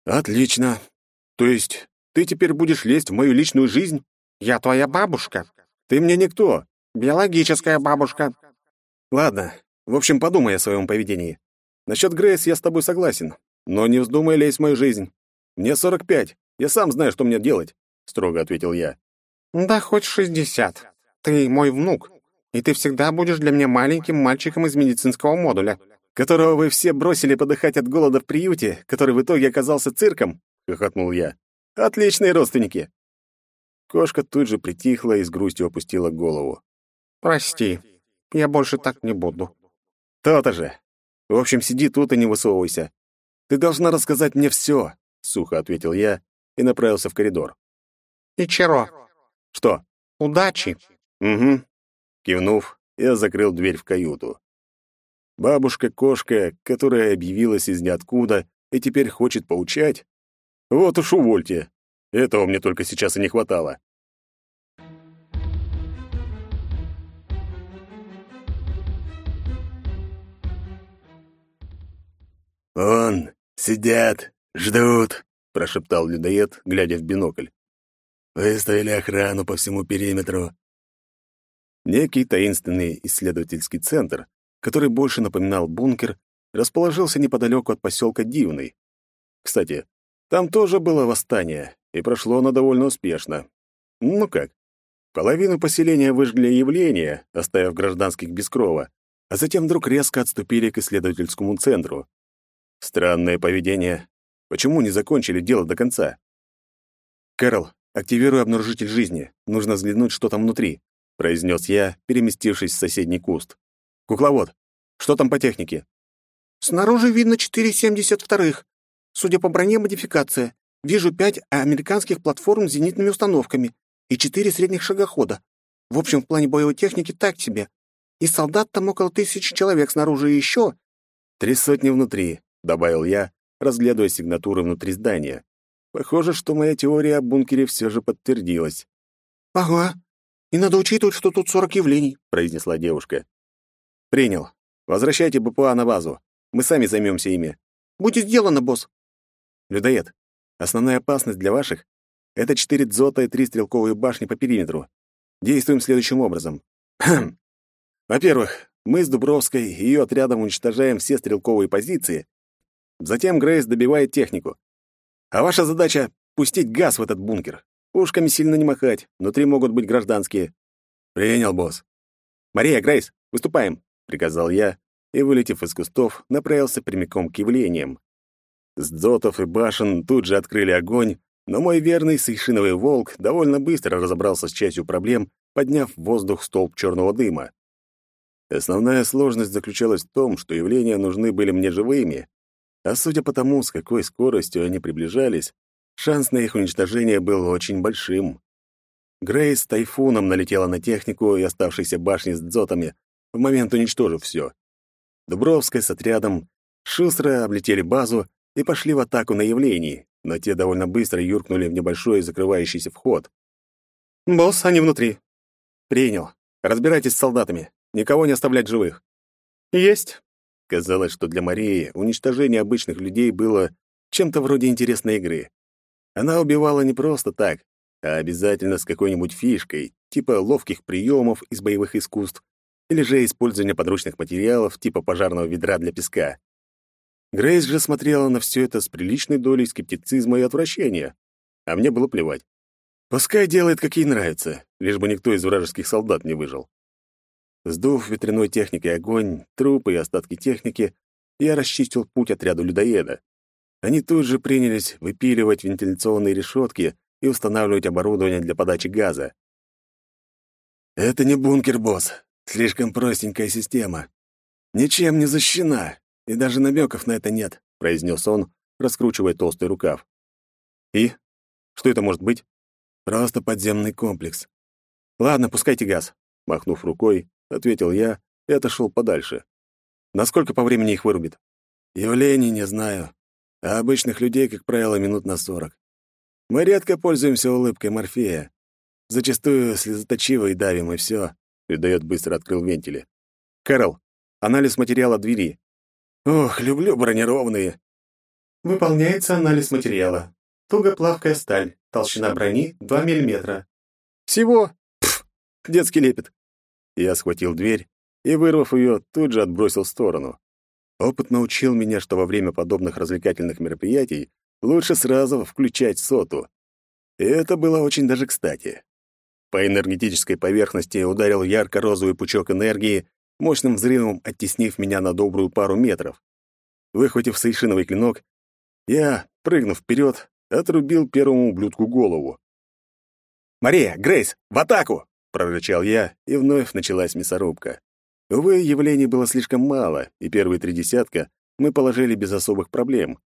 «Отлично. То есть ты теперь будешь лезть в мою личную жизнь? Я твоя бабушка. Ты мне никто. Биологическая бабушка. Ладно. В общем, подумай о своем поведении. Насчет Грейс я с тобой согласен. Но не вздумай лезть в мою жизнь. Мне 45. Я сам знаю, что мне делать, строго ответил я. Да хоть 60. Ты мой внук, и ты всегда будешь для меня маленьким мальчиком из медицинского модуля, которого вы все бросили подыхать от голода в приюте, который в итоге оказался цирком хохотнул я. Отличные родственники. Кошка тут же притихла и с грустью опустила голову. Прости, я больше так не буду. То-то же. В общем, сиди тут и не высовывайся. Ты должна рассказать мне все, сухо ответил я и направился в коридор. «Ичиро». «Что?» «Удачи». «Угу». Кивнув, я закрыл дверь в каюту. Бабушка-кошка, которая объявилась из ниоткуда и теперь хочет поучать? Вот уж увольте. Этого мне только сейчас и не хватало. «Он, сидят, ждут», — прошептал людоед, глядя в бинокль. «Выставили охрану по всему периметру». Некий таинственный исследовательский центр, который больше напоминал бункер, расположился неподалеку от поселка Дивный. Кстати, там тоже было восстание, и прошло оно довольно успешно. Ну как, половину поселения выжгли явления, оставив гражданских без крова, а затем вдруг резко отступили к исследовательскому центру. Странное поведение. Почему не закончили дело до конца? «Кэрол, активируй обнаружитель жизни. Нужно взглянуть, что там внутри», — произнес я, переместившись в соседний куст. «Кукловод, что там по технике?» «Снаружи видно 4,72. Судя по броне, модификация. Вижу пять американских платформ с зенитными установками и четыре средних шагохода. В общем, в плане боевой техники так себе. И солдат там около тысячи человек снаружи и еще...» «Три сотни внутри», — добавил я, разглядывая сигнатуры внутри здания. Похоже, что моя теория о бункере все же подтвердилась. «Ага. И надо учитывать, что тут сорок явлений», — произнесла девушка. «Принял. Возвращайте БПА на базу. Мы сами займемся ими». «Будет сделано, босс». «Людоед, основная опасность для ваших — это четыре дзота и три стрелковые башни по периметру. Действуем следующим образом. Хм. Во-первых, мы с Дубровской и ее отрядом уничтожаем все стрелковые позиции. Затем Грейс добивает технику. А ваша задача — пустить газ в этот бункер. Пушками сильно не махать, внутри могут быть гражданские. Принял, босс. Мария, Грейс, выступаем приказал я и, вылетев из кустов, направился прямиком к явлениям. С дзотов и башен тут же открыли огонь, но мой верный сейшиновый волк довольно быстро разобрался с частью проблем, подняв в воздух столб черного дыма. Основная сложность заключалась в том, что явления нужны были мне живыми, а судя по тому, с какой скоростью они приближались, шанс на их уничтожение был очень большим. Грейс тайфуном налетела на технику и оставшиеся башни с дзотами, в момент уничтожив все. Дубровская с отрядом шустро облетели базу и пошли в атаку на явлении, но те довольно быстро юркнули в небольшой закрывающийся вход. «Босс, они внутри». «Принял. Разбирайтесь с солдатами. Никого не оставлять живых». «Есть». Казалось, что для Марии уничтожение обычных людей было чем-то вроде интересной игры. Она убивала не просто так, а обязательно с какой-нибудь фишкой, типа ловких приемов из боевых искусств или же использование подручных материалов типа пожарного ведра для песка. Грейс же смотрела на все это с приличной долей скептицизма и отвращения, а мне было плевать. Пускай делает, как ей нравится, лишь бы никто из вражеских солдат не выжил. Сдув ветряной техникой огонь, трупы и остатки техники, я расчистил путь отряду людоеда. Они тут же принялись выпиливать вентиляционные решетки и устанавливать оборудование для подачи газа. «Это не бункер, босс. Слишком простенькая система. Ничем не защищена, и даже намеков на это нет, произнес он, раскручивая толстый рукав. И что это может быть? Просто подземный комплекс. Ладно, пускайте газ, махнув рукой, ответил я и отошел подальше. Насколько по времени их вырубит? Явлений не знаю, а обычных людей, как правило, минут на сорок. Мы редко пользуемся улыбкой Морфея. Зачастую слезоточиво и давим, и все. Передает быстро открыл вентили. «Кэрол, анализ материала двери». «Ох, люблю бронированные». Выполняется анализ материала. Тугоплавкая сталь. Толщина брони 2 мм. «Всего?» Пф, детский лепет. Я схватил дверь и, вырвав ее, тут же отбросил в сторону. Опыт научил меня, что во время подобных развлекательных мероприятий лучше сразу включать соту. И это было очень даже кстати. По энергетической поверхности ударил ярко-розовый пучок энергии, мощным взрывом оттеснив меня на добрую пару метров. Выхватив сейшиновый клинок, я, прыгнув вперед, отрубил первому ублюдку голову. «Мария, Грейс, в атаку!» — прорычал я, и вновь началась мясорубка. Увы, явлений было слишком мало, и первые три десятка мы положили без особых проблем.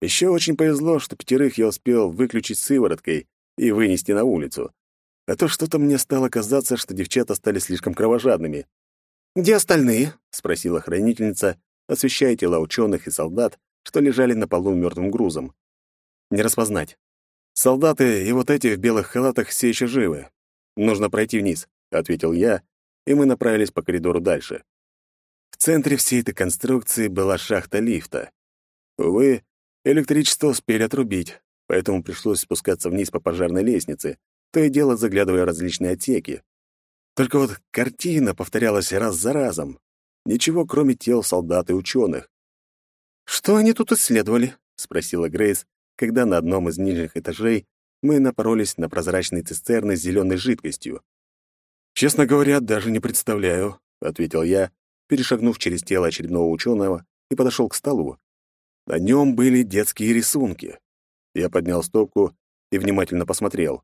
Еще очень повезло, что пятерых я успел выключить сывороткой и вынести на улицу. А то что-то мне стало казаться, что девчата стали слишком кровожадными. «Где остальные?» — спросила хранительница, освещая тела ученых и солдат, что лежали на полу мертвым грузом. «Не распознать. Солдаты и вот эти в белых халатах все еще живы. Нужно пройти вниз», — ответил я, и мы направились по коридору дальше. В центре всей этой конструкции была шахта лифта. Увы, электричество успели отрубить, поэтому пришлось спускаться вниз по пожарной лестнице, то и дело заглядывая в различные отсеки. Только вот картина повторялась раз за разом. Ничего, кроме тел солдат и ученых. «Что они тут исследовали?» — спросила Грейс, когда на одном из нижних этажей мы напоролись на прозрачные цистерны с зеленой жидкостью. «Честно говоря, даже не представляю», — ответил я, перешагнув через тело очередного ученого и подошел к столу. На нем были детские рисунки. Я поднял стопку и внимательно посмотрел.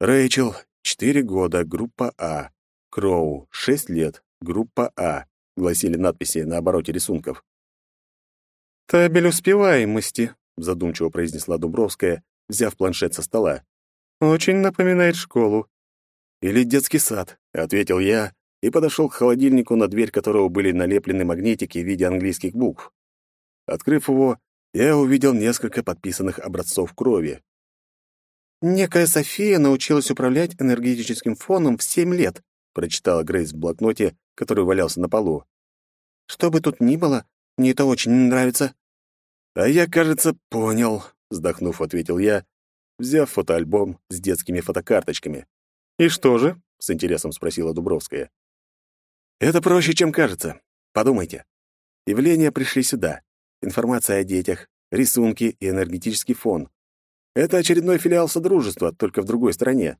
Рэйчел, четыре года, группа А. Кроу, шесть лет, группа А, гласили надписи на обороте рисунков. «Табель успеваемости», — задумчиво произнесла Дубровская, взяв планшет со стола. «Очень напоминает школу». «Или детский сад», — ответил я и подошел к холодильнику, на дверь которого были налеплены магнитики в виде английских букв. Открыв его, я увидел несколько подписанных образцов крови. «Некая София научилась управлять энергетическим фоном в семь лет», прочитала Грейс в блокноте, который валялся на полу. «Что бы тут ни было, мне это очень не нравится». «А я, кажется, понял», — вздохнув, ответил я, взяв фотоальбом с детскими фотокарточками. «И что же?» — с интересом спросила Дубровская. «Это проще, чем кажется. Подумайте. Явления пришли сюда. Информация о детях, рисунки и энергетический фон. Это очередной филиал Содружества, только в другой стране.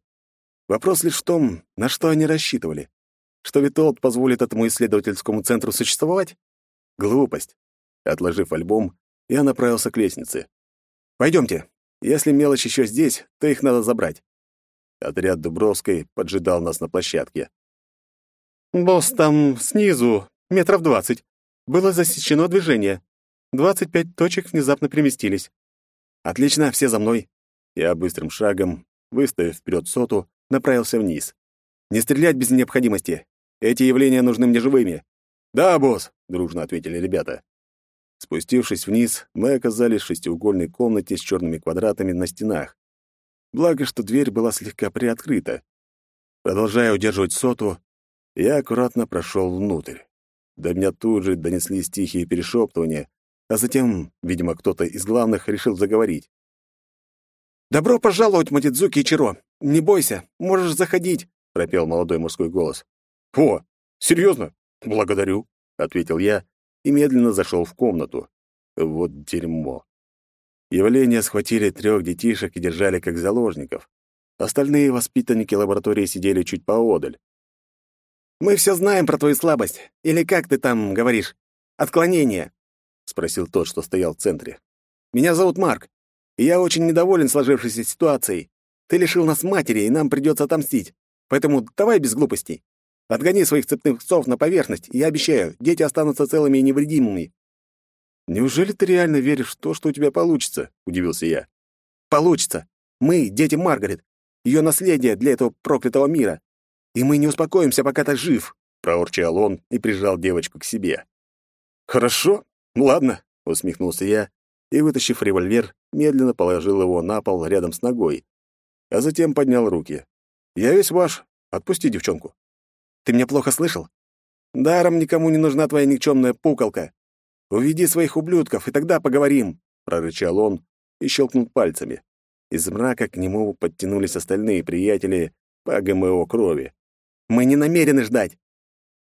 Вопрос лишь в том, на что они рассчитывали. Что Витолд позволит этому исследовательскому центру существовать? Глупость. Отложив альбом, я направился к лестнице. Пойдемте. Если мелочь еще здесь, то их надо забрать. Отряд Дубровской поджидал нас на площадке. «Босс, там снизу, метров двадцать. Было засечено движение. Двадцать пять точек внезапно переместились. «Отлично, все за мной!» Я быстрым шагом, выставив вперед соту, направился вниз. «Не стрелять без необходимости! Эти явления нужны мне живыми!» «Да, босс!» — дружно ответили ребята. Спустившись вниз, мы оказались в шестиугольной комнате с черными квадратами на стенах. Благо, что дверь была слегка приоткрыта. Продолжая удерживать соту, я аккуратно прошел внутрь. До меня тут же донеслись тихие перешептывания, а затем, видимо, кто-то из главных решил заговорить. «Добро пожаловать, Матидзуки Ичиро! Не бойся, можешь заходить!» — пропел молодой мужской голос. «О, серьезно? Благодарю!» — ответил я и медленно зашел в комнату. Вот дерьмо. Явления схватили трех детишек и держали как заложников. Остальные воспитанники лаборатории сидели чуть поодаль. «Мы все знаем про твою слабость. Или как ты там говоришь? Отклонение спросил тот, что стоял в центре. Меня зовут Марк, и я очень недоволен сложившейся ситуацией. Ты лишил нас матери, и нам придется отомстить. Поэтому давай без глупостей. Отгони своих цепных псов на поверхность, и я обещаю, дети останутся целыми и невредимыми. Неужели ты реально веришь в то, что у тебя получится? удивился я. Получится. Мы дети Маргарет, ее наследие для этого проклятого мира. И мы не успокоимся, пока ты жив, проурчал он и прижал девочку к себе. Хорошо, «Ну «Ладно», — усмехнулся я и, вытащив револьвер, медленно положил его на пол рядом с ногой, а затем поднял руки. «Я весь ваш. Отпусти девчонку». «Ты меня плохо слышал? Даром никому не нужна твоя никчемная пукалка. Уведи своих ублюдков, и тогда поговорим», — прорычал он и щелкнул пальцами. Из мрака к нему подтянулись остальные приятели по ГМО крови. «Мы не намерены ждать».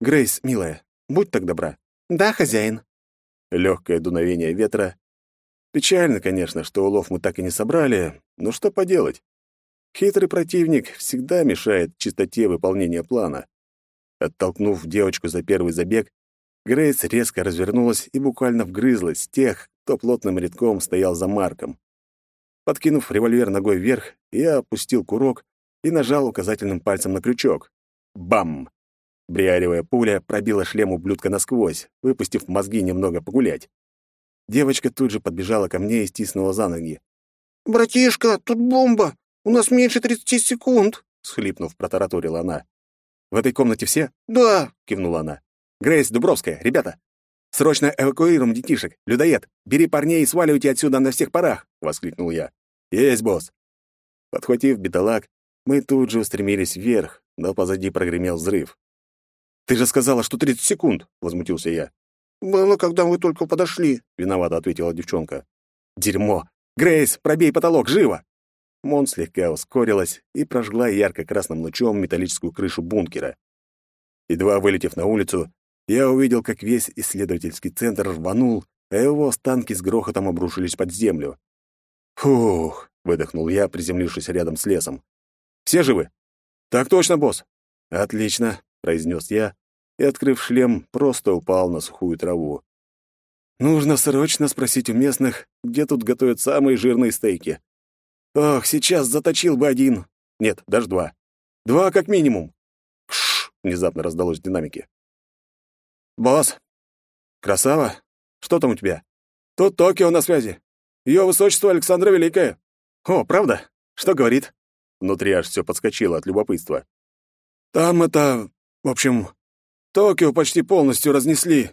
«Грейс, милая, будь так добра». «Да, хозяин», Легкое дуновение ветра. Печально, конечно, что улов мы так и не собрали, но что поделать? Хитрый противник всегда мешает чистоте выполнения плана. Оттолкнув девочку за первый забег, Грейс резко развернулась и буквально вгрызлась тех, кто плотным рядком стоял за Марком. Подкинув револьвер ногой вверх, я опустил курок и нажал указательным пальцем на крючок. Бам! Бриаревая пуля пробила шлем ублюдка насквозь, выпустив мозги немного погулять. Девочка тут же подбежала ко мне и стиснула за ноги. «Братишка, тут бомба! У нас меньше тридцати секунд!» — схлипнув, протараторила она. «В этой комнате все?» «Да!» — кивнула она. «Грейс, Дубровская, ребята! Срочно эвакуируем детишек! Людоед, бери парней и сваливайте отсюда на всех парах!» — воскликнул я. «Есть, босс!» Подхватив бедолаг, мы тут же устремились вверх, но позади прогремел взрыв. «Ты же сказала, что 30 секунд!» — возмутился я. «Было, когда вы только подошли», — виновато ответила девчонка. «Дерьмо! Грейс, пробей потолок, живо!» Мон слегка ускорилась и прожгла ярко-красным лучом металлическую крышу бункера. Едва вылетев на улицу, я увидел, как весь исследовательский центр рванул, а его останки с грохотом обрушились под землю. «Фух!» — выдохнул я, приземлившись рядом с лесом. «Все живы?» «Так точно, босс!» «Отлично!» — произнес я и, открыв шлем, просто упал на сухую траву. «Нужно срочно спросить у местных, где тут готовят самые жирные стейки. Ох, сейчас заточил бы один. Нет, даже два. Два как минимум!» «Кш!» — внезапно раздалось в динамике. «Босс! Красава! Что там у тебя?» «Тут Токио на связи. Ее высочество Александра Великая». «О, правда? Что говорит?» Внутри аж все подскочило от любопытства. «Там это... В общем, Токио почти полностью разнесли.